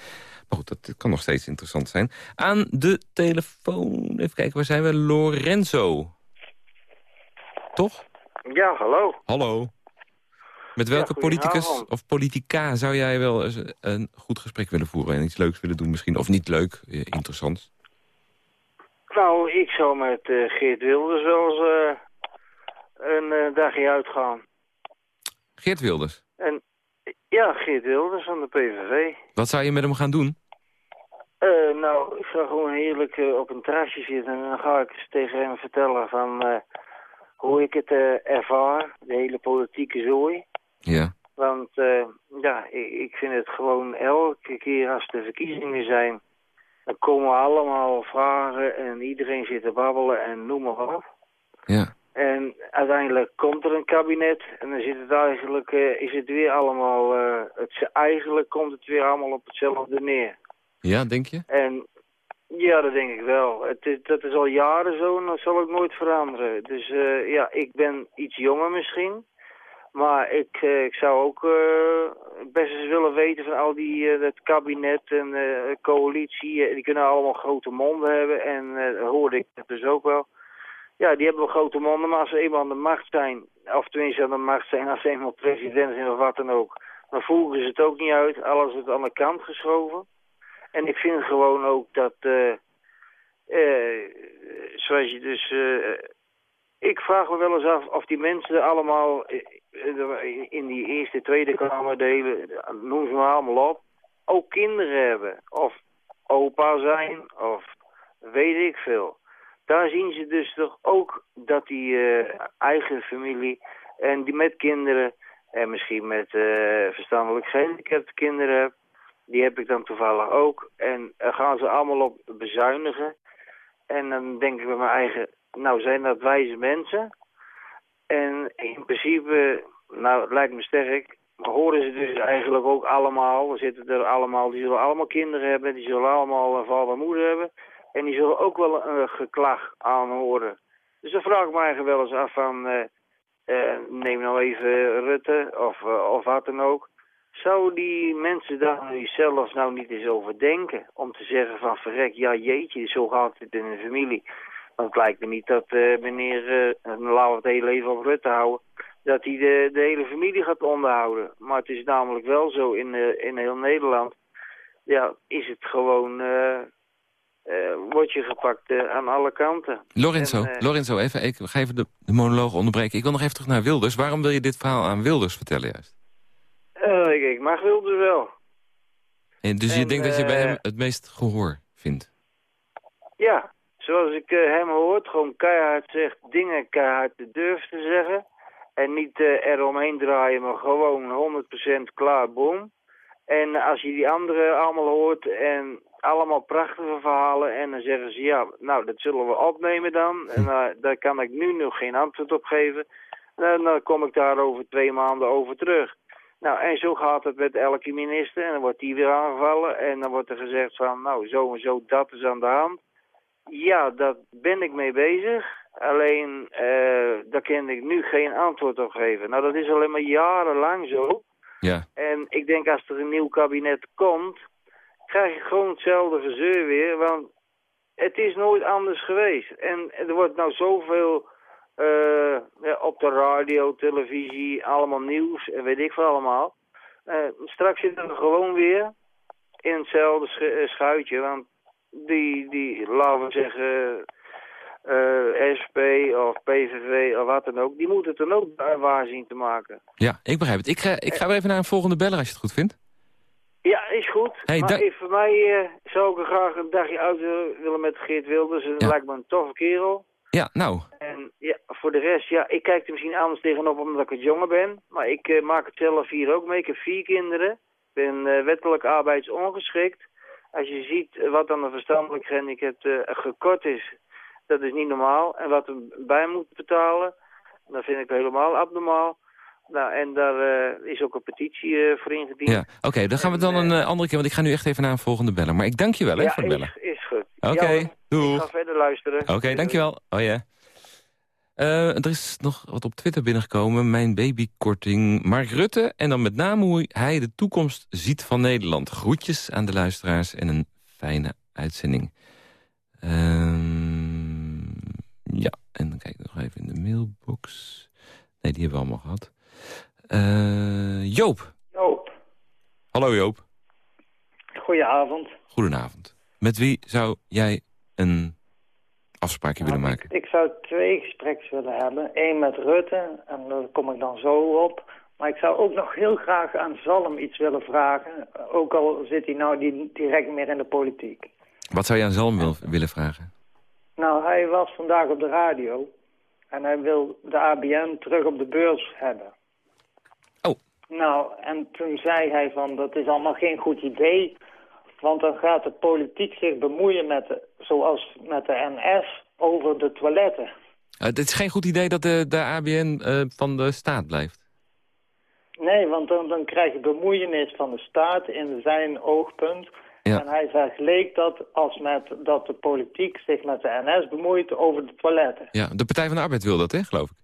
Goed, dat kan nog steeds interessant zijn. Aan de telefoon, even kijken, waar zijn we? Lorenzo. Toch? Ja, hallo. Hallo. Met welke ja, politicus of politica zou jij wel eens een goed gesprek willen voeren... en iets leuks willen doen misschien? Of niet leuk, interessant? Nou, ik zou met uh, Geert Wilders wel eens uh, een uh, dagje uitgaan. Geert Wilders? En, ja, Geert Wilders van de PVV. Wat zou je met hem gaan doen? Uh, nou, ik ga gewoon heerlijk uh, op een terrasje zitten en dan ga ik eens tegen hem vertellen van uh, hoe ik het ervaar, de hele politieke zooi. Ja. Want ja, ik, ik, vind het gewoon elke keer als de verkiezingen zijn, dan komen allemaal vragen en iedereen zit te babbelen en noem maar op. Ja. En uiteindelijk komt er een kabinet en dan zit het eigenlijk, is het weer allemaal, het, eigenlijk komt het weer allemaal op hetzelfde neer. Ja, denk je? En ja, dat denk ik wel. Het is, dat is al jaren zo en dat zal ook nooit veranderen. Dus uh, ja, ik ben iets jonger misschien. Maar ik, uh, ik zou ook uh, best eens willen weten van al die, het kabinet en coalitie. die kunnen allemaal grote monden hebben. En dat hoorde ik dus ook wel. Ja, die hebben wel grote monden, maar als ze eenmaal aan de macht zijn... of tenminste aan de macht zijn als ze eenmaal president zijn of wat dan ook... dan voegen ze het ook niet uit. Alles wordt aan de kant geschoven. En ik vind gewoon ook dat, uh, uh, zoals je dus, uh, ik vraag me wel eens af of die mensen allemaal in die eerste, tweede kamer, de hele, noem ze maar allemaal op, ook kinderen hebben. Of opa zijn, of weet ik veel. Daar zien ze dus toch ook dat die eigen familie en die met kinderen en misschien met verstandelijk gehandicapte kinderen die heb ik dan toevallig ook. En daar gaan ze allemaal op bezuinigen. En dan denk ik bij mijn eigen, nou zijn dat wijze mensen. En in principe, nou lijkt me sterk, horen ze dus eigenlijk ook allemaal, er zitten er allemaal, die zullen allemaal kinderen hebben, die zullen allemaal een vader en moeder hebben. En die zullen ook wel een geklag aanhoren. Dus dan vraag ik me eigenlijk wel eens af van, uh, uh, neem nou even Rutte of, of wat dan ook. Zou die mensen daar nu zelfs nou niet eens over denken? Om te zeggen van verrek, ja jeetje, zo gaat het in een familie. Want het lijkt me niet dat uh, meneer, uh, laten we het hele leven op Rutte houden, dat hij de, de hele familie gaat onderhouden. Maar het is namelijk wel zo in, uh, in heel Nederland, ja, is het gewoon, uh, word je gepakt aan alle kanten. Lorenzo, en, Lorenzo even, ik ga even de, de monoloog onderbreken. Ik wil nog even terug naar Wilders. Waarom wil je dit verhaal aan Wilders vertellen juist? Ik, mag Wilders wel. En dus je denkt dat je bij hem het meest gehoor vindt? Ja, zoals ik hem hoort, gewoon keihard zegt, dingen keihard durft te zeggen. En niet uh, eromheen draaien, maar gewoon 100% klaar, boom. En als je die anderen allemaal hoort en allemaal prachtige verhalen... en dan zeggen ze, ja, nou, dat zullen we opnemen dan. En uh, daar kan ik nu nog geen antwoord op geven. En dan kom ik daar over twee maanden over terug. Nou, en zo gaat het met elke minister. En dan wordt die weer aangevallen. En dan wordt er gezegd van, nou, zo en zo, dat is aan de hand. Ja, daar ben ik mee bezig. Alleen, uh, daar kan ik nu geen antwoord op geven. Nou, dat is alleen maar jarenlang zo. Ja. En ik denk als er een nieuw kabinet komt, krijg je gewoon hetzelfde gezeur weer. Want het is nooit anders geweest. En er wordt nou zoveel uh, ja, op de radio, televisie, allemaal nieuws en weet ik veel allemaal. Uh, straks zitten we gewoon weer in hetzelfde schuitje. Want die, die laten we zeggen uh, SP of PVV of wat dan ook, die moeten het dan ook waar zien te maken. Ja, ik begrijp het. Ik ga, ik ga weer even naar een volgende beller als je het goed vindt. Ja, is goed. Hey, maar even voor mij zou ik graag een dagje uit willen met Geert Wilders. Dat lijkt me een toffe kerel. Ja, nou. En ja, voor de rest, ja, ik kijk er misschien anders tegenop omdat ik het jonger ben. Maar ik uh, maak het zelf hier ook mee. Ik heb vier kinderen. Ik ben uh, wettelijk arbeidsongeschikt. Als je ziet wat dan een verstandelijk handicap gekort is, dat is niet normaal. En wat we bij moeten betalen, dat vind ik helemaal abnormaal. Nou, en daar uh, is ook een petitie uh, voor ingediend. Ja, oké, okay, dan gaan we dan een uh, andere keer, want ik ga nu echt even naar een volgende bellen. Maar ik dank je wel, hè, ja, voor het bellen. Is, is goed. Oké, okay, ja, doei. Ik ga verder luisteren. Oké, okay, dankjewel. Oh ja. er is nog wat op Twitter binnengekomen. Mijn babykorting Mark Rutte. En dan met name hoe hij de toekomst ziet van Nederland. Groetjes aan de luisteraars en een fijne uitzending. Ehm... Ja, en dan kijk ik nog even in de mailbox. Nee, die hebben we allemaal gehad. Uh, Joop. Joop. Hallo Joop. Goedenavond. Goedenavond. Met wie zou jij een afspraakje nou, willen maken? Ik, ik, zou twee gesprekken willen hebben. Eén met Rutte, en daar kom ik dan zo op. Maar ik zou ook nog heel graag aan Zalm iets willen vragen. Ook al zit hij nou die direct meer in de politiek. Wat zou je aan Zalm wil, willen vragen? Nou, hij was vandaag op de radio. En hij wil de ABN terug op de beurs hebben. Nou, en toen zei hij van, dat is allemaal geen goed idee. Want dan gaat de politiek zich bemoeien met, de, zoals met de NS, over de toiletten. Uh, het is geen goed idee dat de, de ABN uh, van de staat blijft? Nee, want dan, dan krijg je bemoeienis van de staat in zijn oogpunt... Ja. En hij vergeleek dat als met dat de politiek zich met de NS bemoeit over de toiletten. Ja, de Partij van de Arbeid wil dat, hè, geloof ik.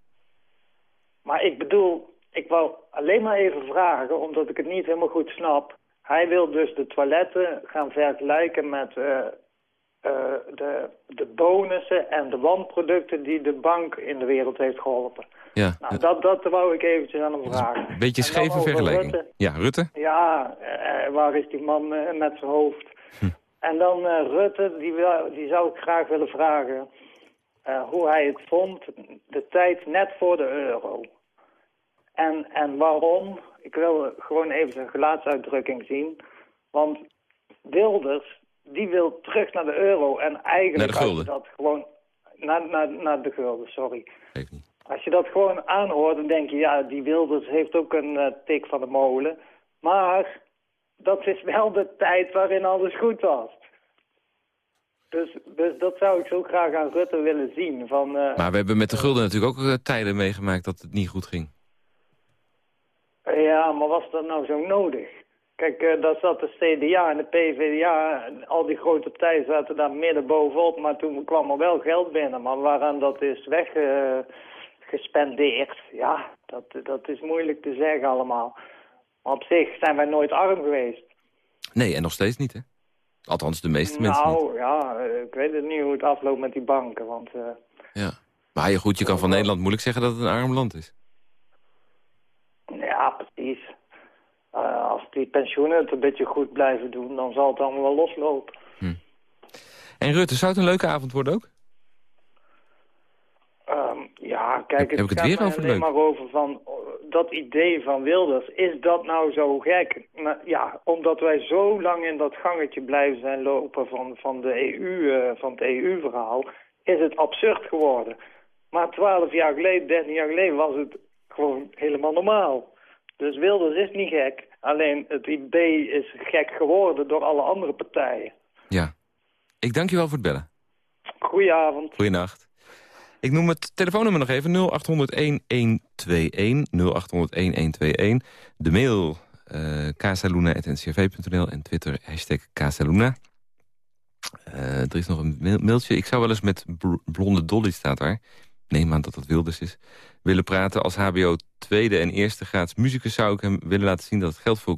Maar ik bedoel, ik wou alleen maar even vragen, omdat ik het niet helemaal goed snap. Hij wil dus de toiletten gaan vergelijken met uh, uh, de, de bonussen en de wanproducten die de bank in de wereld heeft geholpen. Ja. Nou, dat, dat wou ik eventjes aan hem vragen. Een beetje scheve vergelijking. Rutte. Ja, Rutte? Ja, uh, waar is die man met zijn hoofd? Hm. En dan Rutte, die, die zou ik graag willen vragen hoe hij het vond, de tijd net voor de euro. En, en waarom? Ik wil gewoon even zijn gelaatsuitdrukking zien. Want Wilders, die wil terug naar de euro en eigenlijk... Naar de gulden? Dat gewoon, naar, naar, naar de gulden, sorry. Geeft niet. Als je dat gewoon aanhoort, dan denk je, ja, die Wilders heeft ook een uh, tik van de molen. Maar dat is wel de tijd waarin alles goed was. Dus, dus dat zou ik zo graag aan Rutte willen zien. Van, uh, maar we hebben met de gulden natuurlijk ook uh, tijden meegemaakt dat het niet goed ging. Ja, maar was dat nou zo nodig? Kijk, uh, daar zat de CDA en de PvdA, al die grote partijen zaten daar midden bovenop, maar toen kwam er wel geld binnen. Maar waaraan dat is weg gespendeerd. Ja, dat, dat is moeilijk te zeggen allemaal. Maar op zich zijn wij nooit arm geweest. Nee, en nog steeds niet, hè? Althans, de meeste mensen. Nou, ja, ik weet het niet hoe het afloopt met die banken, want... Uh... Ja, maar goed, je kan van Nederland moeilijk zeggen dat het een arm land is. Ja, precies. Uh, als die pensioenen het een beetje goed blijven doen, dan zal het allemaal wel loslopen. Hm. En Rutte, zou het een leuke avond worden ook? Um, ja, kijk, het heb ik gaat het weer over alleen maar over van dat idee van Wilders, is dat nou zo gek? Ja, omdat wij zo lang in dat gangetje blijven zijn lopen van, van, de EU, uh, van het EU-verhaal, is het absurd geworden. Maar twaalf jaar geleden, dertien jaar geleden was het gewoon helemaal normaal. Dus Wilders is niet gek. Alleen het idee is gek geworden door alle andere partijen. Ja. Ik dank je wel voor het bellen. Goedenavond. Goedenacht. Ik noem het telefoonnummer nog even. 0800-1121. 0800-1121. De mail uh, casaluna.ncrv.nl en Twitter hashtag Casaluna. Uh, er is nog een mailtje. Ik zou wel eens met Blonde Dolly, staat daar. Neem aan dat dat Wilders is. Willen praten als hbo tweede en eerste graads muzikus... zou ik hem willen laten zien dat het geld voor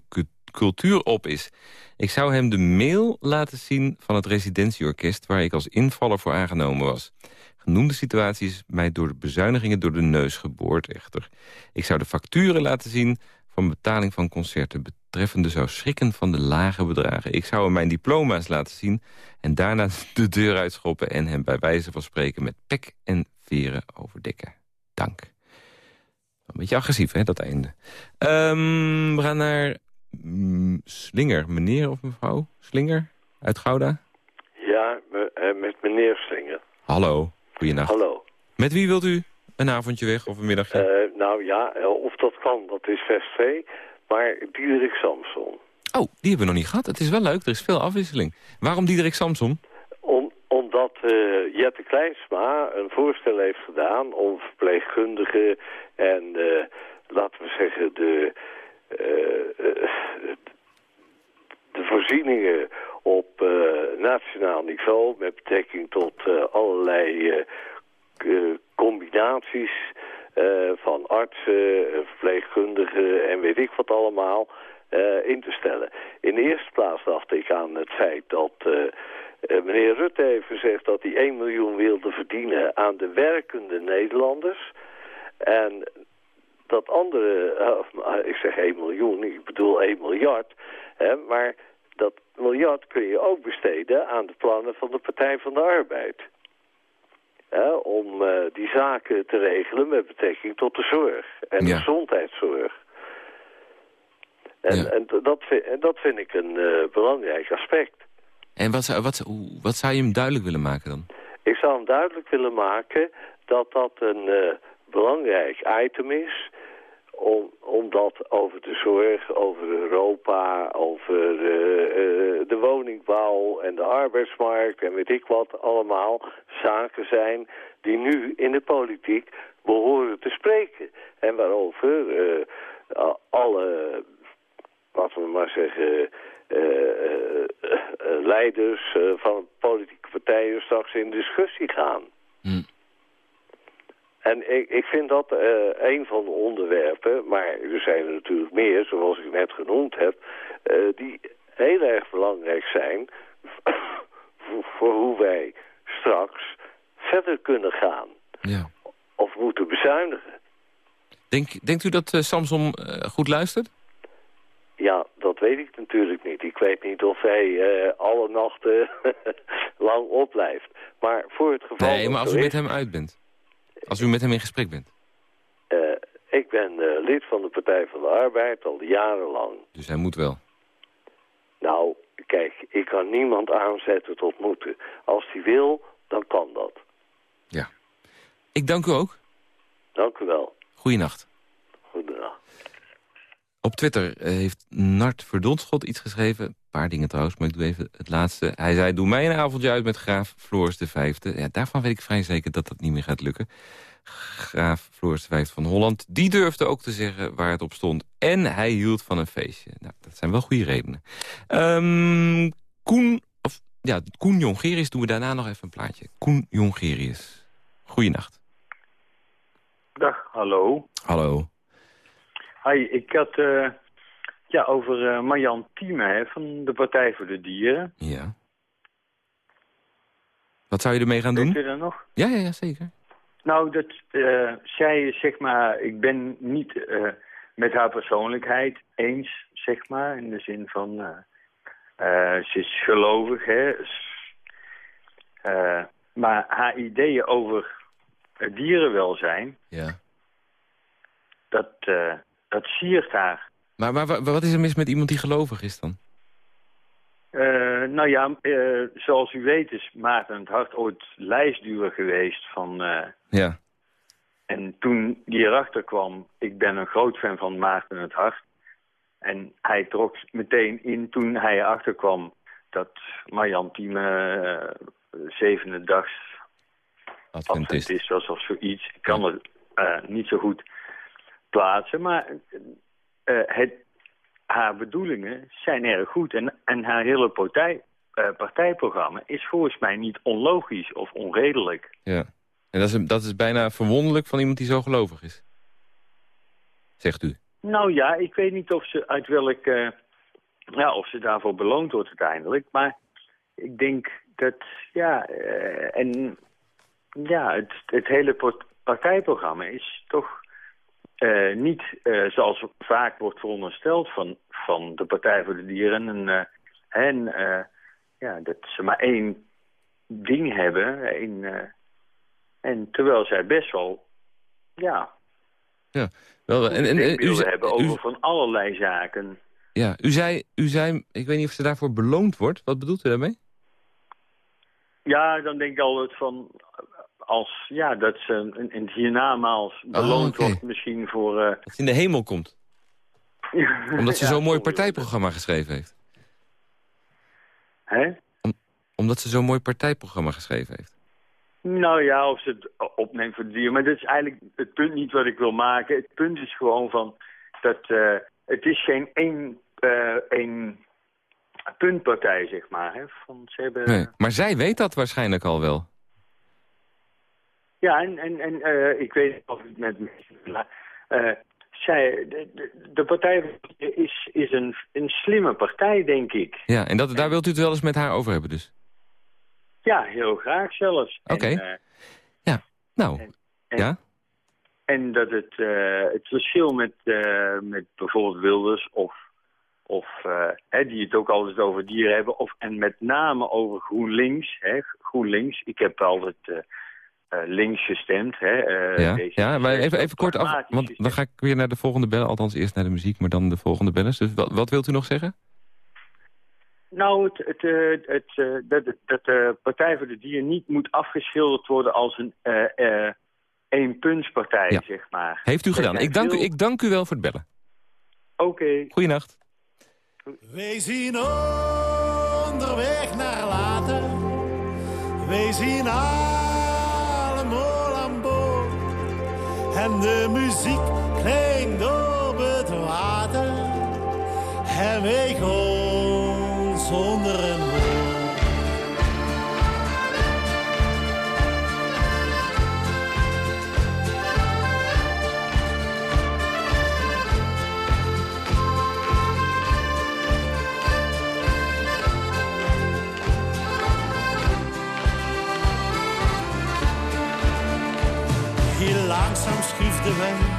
cultuur op is. Ik zou hem de mail laten zien van het residentieorkest... waar ik als invaller voor aangenomen was. Genoemde situatie is mij door de bezuinigingen door de neus geboord echter. Ik zou de facturen laten zien van betaling van concerten... betreffende zou schrikken van de lage bedragen. Ik zou hem mijn diploma's laten zien... en daarna *laughs* de deur uitschoppen... en hem bij wijze van spreken met pek en veren overdekken. Dank. Een beetje agressief, hè, dat einde. Um, we gaan naar mm, Slinger. Meneer of mevrouw Slinger uit Gouda? Ja, eh, met meneer Slinger. Hallo. Goedenacht. Hallo. Met wie wilt u een avondje weg of een middagje? Uh, nou ja, eh, of dat kan, dat is vers 2. Maar Diederik Samson. Oh, die hebben we nog niet gehad. Het is wel leuk, er is veel afwisseling. Waarom Diederik Samson? Omdat uh, Jette Kleinsma een voorstel heeft gedaan om verpleegkundigen en, uh, laten we zeggen, de, de voorzieningen op nationaal niveau met betrekking tot allerlei combinaties van artsen, verpleegkundigen en weet ik wat allemaal in te stellen. In de eerste plaats dacht ik aan het feit dat meneer Rutte heeft gezegd dat hij 1 miljoen wilde verdienen aan de werkende Nederlanders. En dat andere, ik zeg 1 miljoen, ik bedoel 1 miljard, hè, maar dat miljard kun je ook besteden aan de plannen van de Partij van de Arbeid. om uh, die zaken te regelen met betrekking tot de zorg en de gezondheidszorg. En, ja. en, dat, en dat vind ik een uh, belangrijk aspect. En wat, wat, wat zou je hem duidelijk willen maken dan? Ik zou hem duidelijk willen maken dat dat een uh, belangrijk item is om, omdat over de zorg, over Europa, over uh, uh, de woningbouw en de arbeidsmarkt en weet ik wat allemaal zaken zijn die nu in de politiek behoren te spreken. En waarover alle, laten we maar zeggen, leiders van politieke partijen straks in discussie gaan. Hmm. En ik, ik vind dat een van de onderwerpen, maar er zijn er natuurlijk meer, zoals ik net genoemd heb, die heel erg belangrijk zijn *coughs* voor, hoe wij straks verder kunnen gaan. Ja. Of moeten bezuinigen. Denk, denkt u dat uh, Samson goed luistert? Ja, dat weet ik natuurlijk niet. Ik weet niet of hij alle nachten *laughs* lang opblijft. Maar voor het geval... Nee, maar als u met hem uit bent. Als u met hem in gesprek bent? Uh, ik ben uh, lid van de Partij van de Arbeid al jarenlang. Dus hij moet wel? Nou, kijk, ik kan niemand aanzetten tot moeten. Als hij wil, dan kan dat. Ja. Ik dank u ook. Dank u wel. Goeienacht. Goedenacht. Op Twitter eh, heeft Nart Verdonschot iets geschreven. Een paar dingen trouwens, maar ik doe even het laatste. Hij zei, doe mij een avondje uit met graaf Floris de Vijfde. Ja, daarvan weet ik vrij zeker dat dat niet meer gaat lukken. Graaf Floris de Vijfde van Holland. Die durfde ook te zeggen waar het op stond. En hij hield van een feestje. Nou, dat zijn wel goede redenen. Um, Koen, of, ja, Koen Jongerius doen we daarna nog even een plaatje. Koen Jongerius. Goeienacht. Dag, hallo. Hallo. Hi, ik had uh, ja, over uh, Marjan Thieme hè, van de Partij voor de Dieren. Ja. Wat zou je ermee gaan doen? Weet je dat nog? Ja, ja, ja zeker. Nou, dat uh, zij, zeg maar, ik ben niet met haar persoonlijkheid eens, zeg maar. In de zin van, ze is gelovig, hè. maar haar ideeën over het dierenwelzijn... Ja dat, dat siert haar. Maar, maar wat is er mis met iemand die gelovig is dan? Uh, nou ja, uh, zoals u weet is Maarten het Hart ooit lijstduur geweest van... ja. En toen die erachter kwam, ik ben een groot fan van Maarten het Hart. En hij trok meteen in toen hij erachter kwam dat Marjan Thieme zevende dags Adventist. Adventist was of zoiets. Ik kan het niet zo goed plaatsen, maar het, haar bedoelingen zijn erg goed. En, en haar hele partij, uh, partijprogramma is volgens mij niet onlogisch of onredelijk. Ja, en dat is, dat is bijna verwonderlijk van iemand die zo gelovig is. Zegt u. Nou ja, ik weet niet of ze uit welk... Uh, ja, of ze daarvoor beloond wordt uiteindelijk. Maar ik denk dat, ja... Uh, en ja, het, het hele partijprogramma is toch uh, niet, uh, zoals vaak wordt verondersteld van, van de Partij voor de Dieren... En, uh, en ja, dat ze maar één ding hebben. Één, en terwijl zij best wel, ja... Ja, wel, en, en, en u hebben over van allerlei zaken. Ja, u zei, u zei, ik weet niet of ze daarvoor beloond wordt. Wat bedoelt u daarmee? Ja, dan denk ik altijd van, als, ja, dat ze een, een hiernamaals oh, beloond wordt misschien voor... Uh... Dat in de hemel komt. *laughs* Omdat ze zo'n mooi partijprogramma geschreven heeft. Hè? omdat ze zo'n mooi partijprogramma geschreven heeft. Nou ja, of ze het opneemt voor de dier. Maar dat is eigenlijk het punt niet wat ik wil maken. Het punt is gewoon van dat uh, het is geen één, uh, één puntpartij, zeg maar. Hè? Van, ze hebben... nee, maar zij weet dat waarschijnlijk al wel. Ja, en, en, en uh, ik weet niet of het met uh, zij, de, de, partij is, is een, een slimme partij, denk ik. Ja, en dat, daar wilt u het wel eens met haar over hebben dus? Ja, heel graag zelfs. Oké. Uh, ja, nou, en, ja. En dat het, het verschil met, met bijvoorbeeld Wilders of, of hè, die het ook altijd over dieren hebben, of, en met name over GroenLinks. Hè, GroenLinks, ik heb altijd links gestemd. Hè, uh, ja, ja, maar even, even kort af, want dan ga ik weer naar de volgende bellen. Althans eerst naar de muziek, maar dan de volgende bellen. Dus wat, wat wilt u nog zeggen? Nou, het, het, uh, het, dat, dat de Partij voor de Dieren niet moet afgeschilderd worden als een eenpuntspartij, ja. zeg maar. Heeft u gedaan. Ik dank, u, ik dank u wel voor het bellen. Oké. Okay. Goeienacht. Wij zien onderweg naar later. Wij zien de muziek klinkt op het water. En wij gaan zonder een the way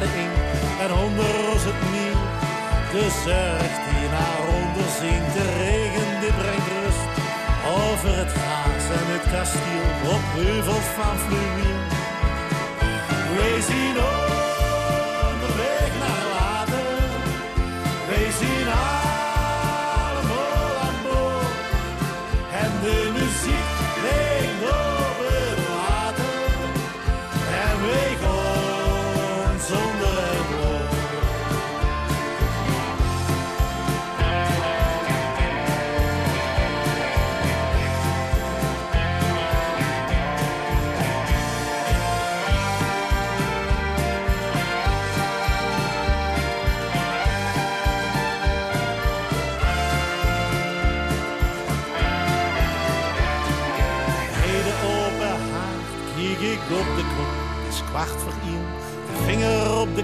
En onder ons het nieuw, de zucht die naar onder zingt. De regen die brengt rust over het gaas en het kasteel op heuvels van fluweel. Wij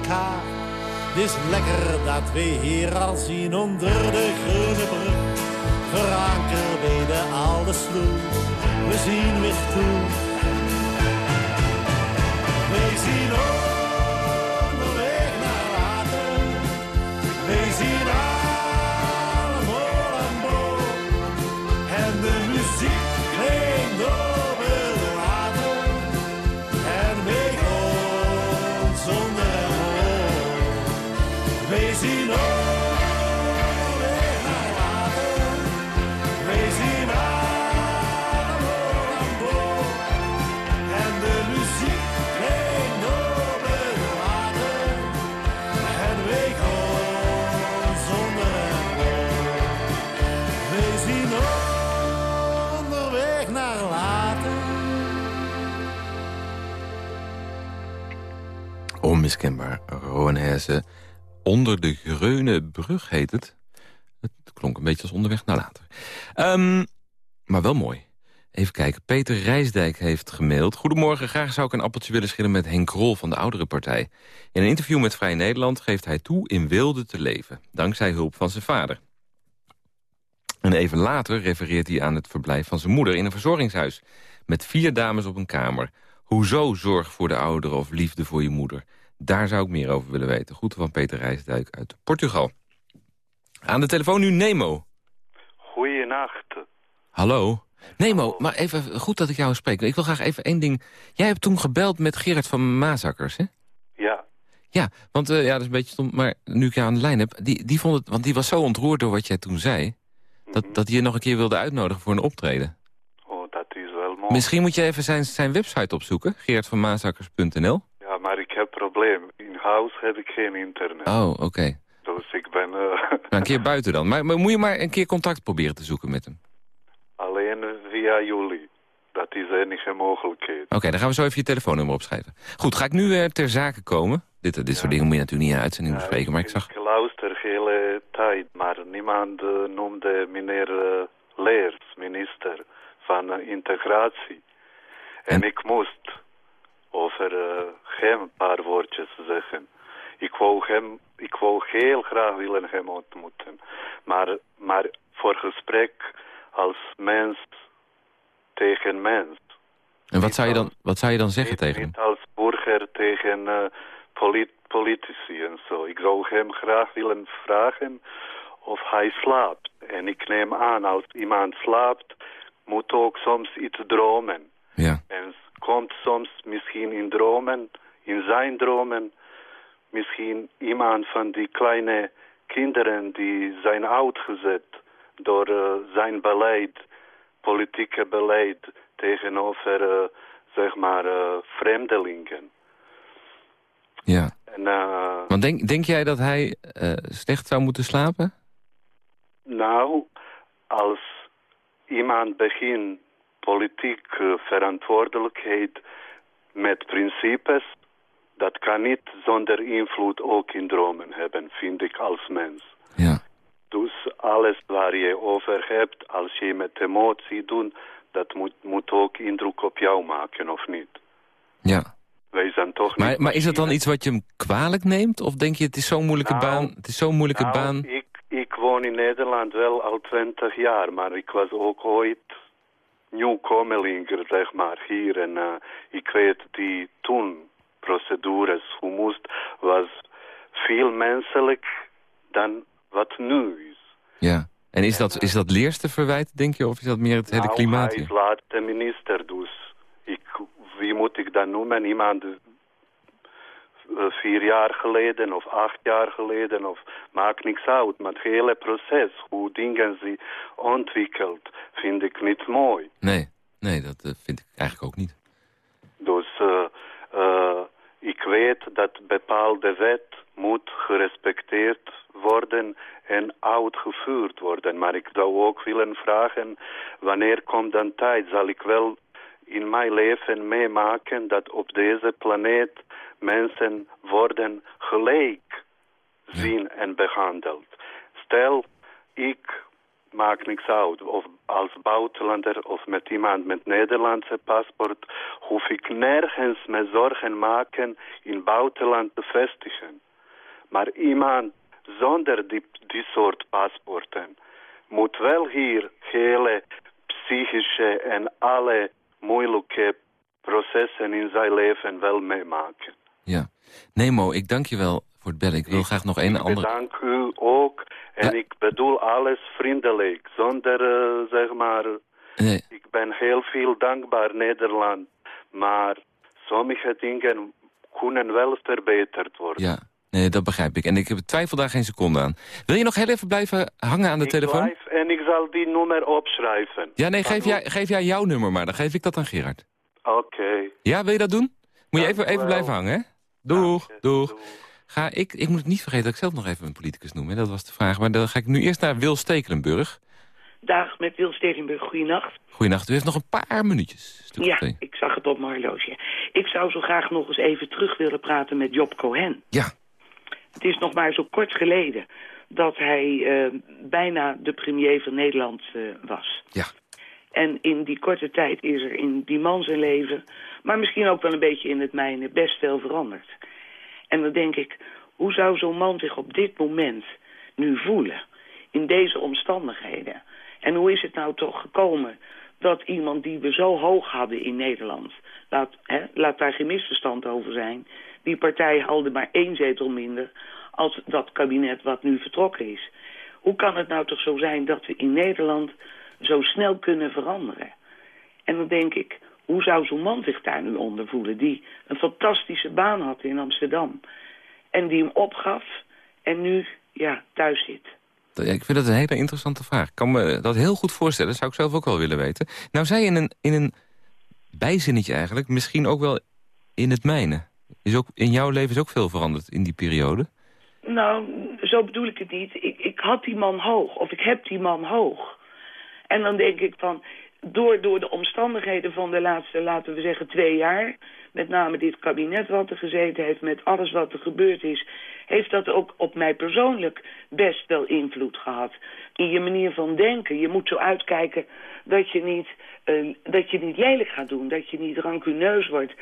de. Het is lekker dat we hier al zien onder de groene brug. Verankerd bij de oude sloot, we zien weer toe. Onder de Greune Brug heet het. Het klonk een beetje als onderweg naar later. Ehm, maar wel mooi. Even kijken. Peter Rijsdijk heeft gemaild. Goedemorgen, graag zou ik een appeltje willen schillen met Henk Rol van de Oudere Partij. In een interview met Vrij Nederland geeft hij toe in wilde te leven. Dankzij hulp van zijn vader. En even later refereert hij aan het verblijf van zijn moeder in een verzorgingshuis. Met vier dames op een kamer. Hoezo zorg voor de ouderen of liefde voor je moeder? Daar zou ik meer over willen weten. Groeten van Peter Rijsdijk uit Portugal. Aan de telefoon nu Nemo. Goeienacht. Hallo. Nemo, maar even goed dat ik jou spreek. Ik wil graag even één ding. Jij hebt toen gebeld met Gerard van Maasakkers, hè? Ja, Ja, want eh, ja, dat is een beetje stom. Maar nu ik jou aan de lijn heb, die, die vond het, want die was zo ontroerd door wat jij toen zei. Dat, dat hij je nog een keer wilde uitnodigen voor een optreden. oh, dat is wel mooi. Misschien moet je even zijn, zijn website opzoeken, gerardvanmaasakkers.nl. Ja, maar ik heb een probleem. In huis heb ik geen internet. Oh, oké. Dus ik ben eh, *laughs* Nou, een keer buiten dan. Maar, maar moet je maar een keer contact proberen te zoeken met hem. alleen via jullie. Dat is de enige mogelijkheid. Oké, dan gaan we zo even je telefoonnummer opschrijven. Goed, ga ik nu eh, ter zake komen. Dit, dit soort dingen moet je natuurlijk niet in uitzending bespreken, maar ik zag... Ik luister de hele tijd, maar niemand eh, noemde meneer Leers, minister van integratie. En, ik moest over eh, hem een paar woordjes zeggen. Ik wou hem, ik wou heel graag willen hem ontmoeten. Maar, maar voor gesprek als mens tegen mens. En wat zou je dan, wat zou je dan zeggen tegen hem? Niet als burger tegen eh, polit- politici en zo. Ik zou hem graag willen vragen of hij slaapt. En ik neem aan, als iemand slaapt, moet ook soms iets dromen. Ja. En komt soms misschien in dromen, in zijn dromen, misschien iemand van die kleine kinderen die zijn uitgezet door eh, zijn beleid, politieke beleid tegenover, eh, zeg maar, eh, vreemdelingen. Ja. En, Want denk, denk jij dat hij slecht zou moeten slapen? Nou, als iemand begint politiek eh, verantwoordelijkheid met principes, dat kan niet zonder invloed ook in dromen hebben, vind ik als mens. Ja. Dus alles waar je over hebt, als je met emotie doet, dat moet, moet ook indruk op jou maken, of niet? Ja. Wij zijn toch Maar, niet... maar is dat dan iets wat je hem kwalijk neemt? Of denk je, het is zo'n moeilijke Nou, baan? Het is zo'n moeilijke Nou, baan. Ik, ik woon in Nederland wel al twintig jaar, maar ik was ook ooit nieuwkomelinger, zeg maar, hier. En eh, ik weet die toen procedures, hoe moest, was veel menselijk dan wat nu is. Ja. En is dat, is dat leers te verwijten, denk je? Of is dat meer het hele Nou, klimaat hij hier? is laatste minister, dus ik, wie moet ik dan noemen? Iemand eh, vier jaar geleden of acht jaar geleden of maakt niks uit. Maar het hele proces, hoe dingen zich ontwikkelt, vind ik niet mooi. Nee, nee dat eh, vind ik eigenlijk ook niet. Dus eh, eh, ik weet dat bepaalde wet moet gerespecteerd worden en uitgevoerd worden. Maar ik zou ook willen vragen, wanneer komt dan tijd? Zal ik wel in mijn leven meemaken dat op deze planeet mensen worden gelijk zien en behandeld? Stel, ik maakt niks uit. Of als buitenlander of met iemand met Nederlandse paspoort hoef ik nergens me zorgen maken in buitenland te vestigen. Maar iemand zonder die, die soort paspoorten moet wel hier hele psychische en alle moeilijke processen in zijn leven wel meemaken. Ja. Nemo, ik dank je wel voor het bellen. Ik wil graag nog een andere... Ik bedank u ook. En ik bedoel alles vriendelijk. Zonder, uh, zeg maar... Nee. Ik ben heel veel dankbaar Nederland. Maar sommige dingen kunnen wel verbeterd worden. Ja, nee, dat begrijp ik. En ik twijfel daar geen seconde aan. Wil je nog heel even blijven hangen aan de ik telefoon? Blijf en ik zal die nummer opschrijven. Ja, nee, geef jij, geef jij jouw nummer maar. Dan geef ik dat aan Gerard. Oké. Ja, wil je dat doen? Moet je even, even blijven hangen, hè? Doeg, doeg. Ga ik, ik moet het niet vergeten dat ik zelf nog even een politicus noem. Hè? Dat was de vraag. Maar dan ga ik nu eerst naar Wil Stekelenburg. Dag, met Wil Stekelenburg. Goeienacht. Goeienacht. U heeft nog een paar minuutjes. Ja, ik zag het op mijn horloge. Ik zou zo graag nog eens even terug willen praten met Job Cohen. Ja. Het is nog maar zo kort geleden dat hij uh, bijna de premier van Nederland uh, was. Ja. En in die korte tijd is er in die man zijn leven... maar misschien ook wel een beetje in het mijne best veel veranderd. En dan denk ik, hoe zou zo'n man zich op dit moment nu voelen? In deze omstandigheden. En hoe is het nou toch gekomen dat iemand die we zo hoog hadden in Nederland... laat, hè, laat daar geen misverstand over zijn... die partij haalde maar één zetel minder als dat kabinet wat nu vertrokken is. Hoe kan het nou toch zo zijn dat we in Nederland zo snel kunnen veranderen? En dan denk ik, hoe zou zo'n man zich daar nu onder voelen? Die een fantastische baan had in Amsterdam. En die hem opgaf en nu ja, thuis zit. Ik vind dat een hele interessante vraag. Ik kan me dat heel goed voorstellen. Dat zou ik zelf ook wel willen weten. Nou zei je in een, in een bijzinnetje eigenlijk... misschien ook wel in het mijne. Is ook, in jouw leven is ook veel veranderd in die periode? Nou, zo bedoel ik het niet. Ik, ik had die man hoog. Of ik heb die man hoog. En dan denk ik van door, door de omstandigheden van de laatste, laten we zeggen, twee jaar... met name dit kabinet wat er gezeten heeft, met alles wat er gebeurd is... heeft dat ook op mij persoonlijk best wel invloed gehad. In je manier van denken. Je moet zo uitkijken dat je niet, uh, dat je niet lelijk gaat doen. Dat je niet rancuneus wordt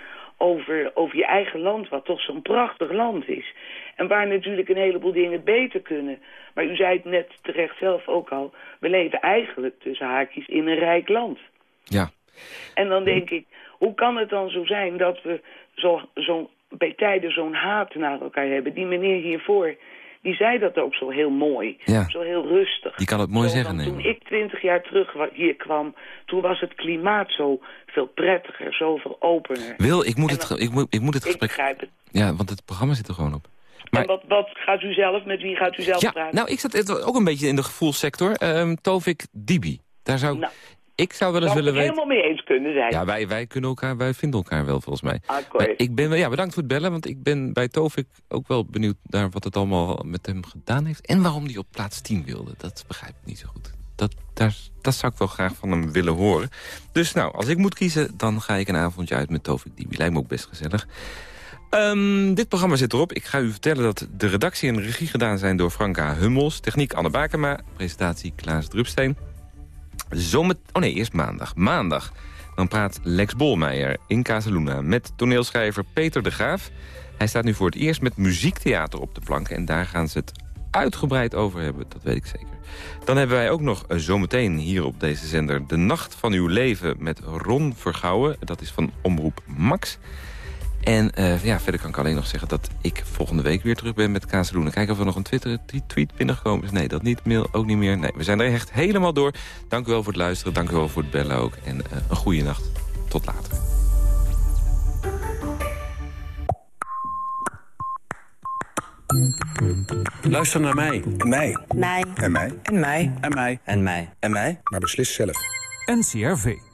over, over je eigen land, wat toch zo'n prachtig land is. En waar natuurlijk een heleboel dingen beter kunnen. Maar u zei het net terecht zelf ook al, we leven eigenlijk tussen haakjes in een rijk land. Ja. En dan denk ik, hoe kan het dan zo zijn dat we zo, zo bij tijden zo'n haat naar elkaar hebben? Die meneer hiervoor, die zei dat ook zo heel mooi. Ja. Zo heel rustig. Die kan het mooi zo, zeggen. Nee. Toen ik twintig jaar terug hier kwam, toen was het klimaat zo veel prettiger, zoveel opener. Wil, ik moet, het, dan, ik moet, ik moet het gesprek... Ik begrijp het. Ja, want het programma zit er gewoon op. Maar... En wat, wat gaat u zelf, met wie gaat u zelf ja, praten? Nou, ik zat ook een beetje in de gevoelssector. Um, Tovik Dibi. Daar zou nou, ik zou wel eens willen weten... helemaal mee eens kunnen zijn. Ja, wij, wij, kunnen elkaar, wij vinden elkaar wel, volgens mij. Akkoord. ik ben, ja, bedankt voor het bellen, want ik ben bij Tovik ook wel benieuwd... naar wat het allemaal met hem gedaan heeft... en waarom hij op plaats 10 wilde. Dat begrijp ik niet zo goed. Dat, daar, dat zou ik wel graag van hem willen horen. Dus nou, als ik moet kiezen, dan ga ik een avondje uit met Tovik Dibi. Lijkt me ook best gezellig. Um, dit programma zit erop. Ik ga u vertellen dat de redactie en regie gedaan zijn door Franka Hummels. Techniek Anne Bakema. Presentatie Klaas Drupsteen. Zomet oh nee, eerst maandag. Maandag. Dan praat Lex Bolmeijer in Casaluna met toneelschrijver Peter de Graaf. Hij staat nu voor het eerst met muziektheater op de plank. En daar gaan ze het uitgebreid over hebben, dat weet ik zeker. Dan hebben wij ook nog zometeen hier op deze zender... De Nacht van Uw Leven met Ron Vergouwen. Dat is van Omroep Max. En uh, ja, verder kan ik alleen nog zeggen dat ik volgende week weer terug ben met Kazeloen. Kijken of er nog een Twitter tweet binnengekomen is. Nee, dat niet. Mail ook niet meer. Nee, we zijn er echt helemaal door. Dank u wel voor het luisteren. Dank u wel voor het bellen ook. En uh, een goede nacht. Tot later. Luister naar mij. En mij. Mij. En mij. En mij. En mij. En mij. En mij. Maar beslis zelf. NCRV.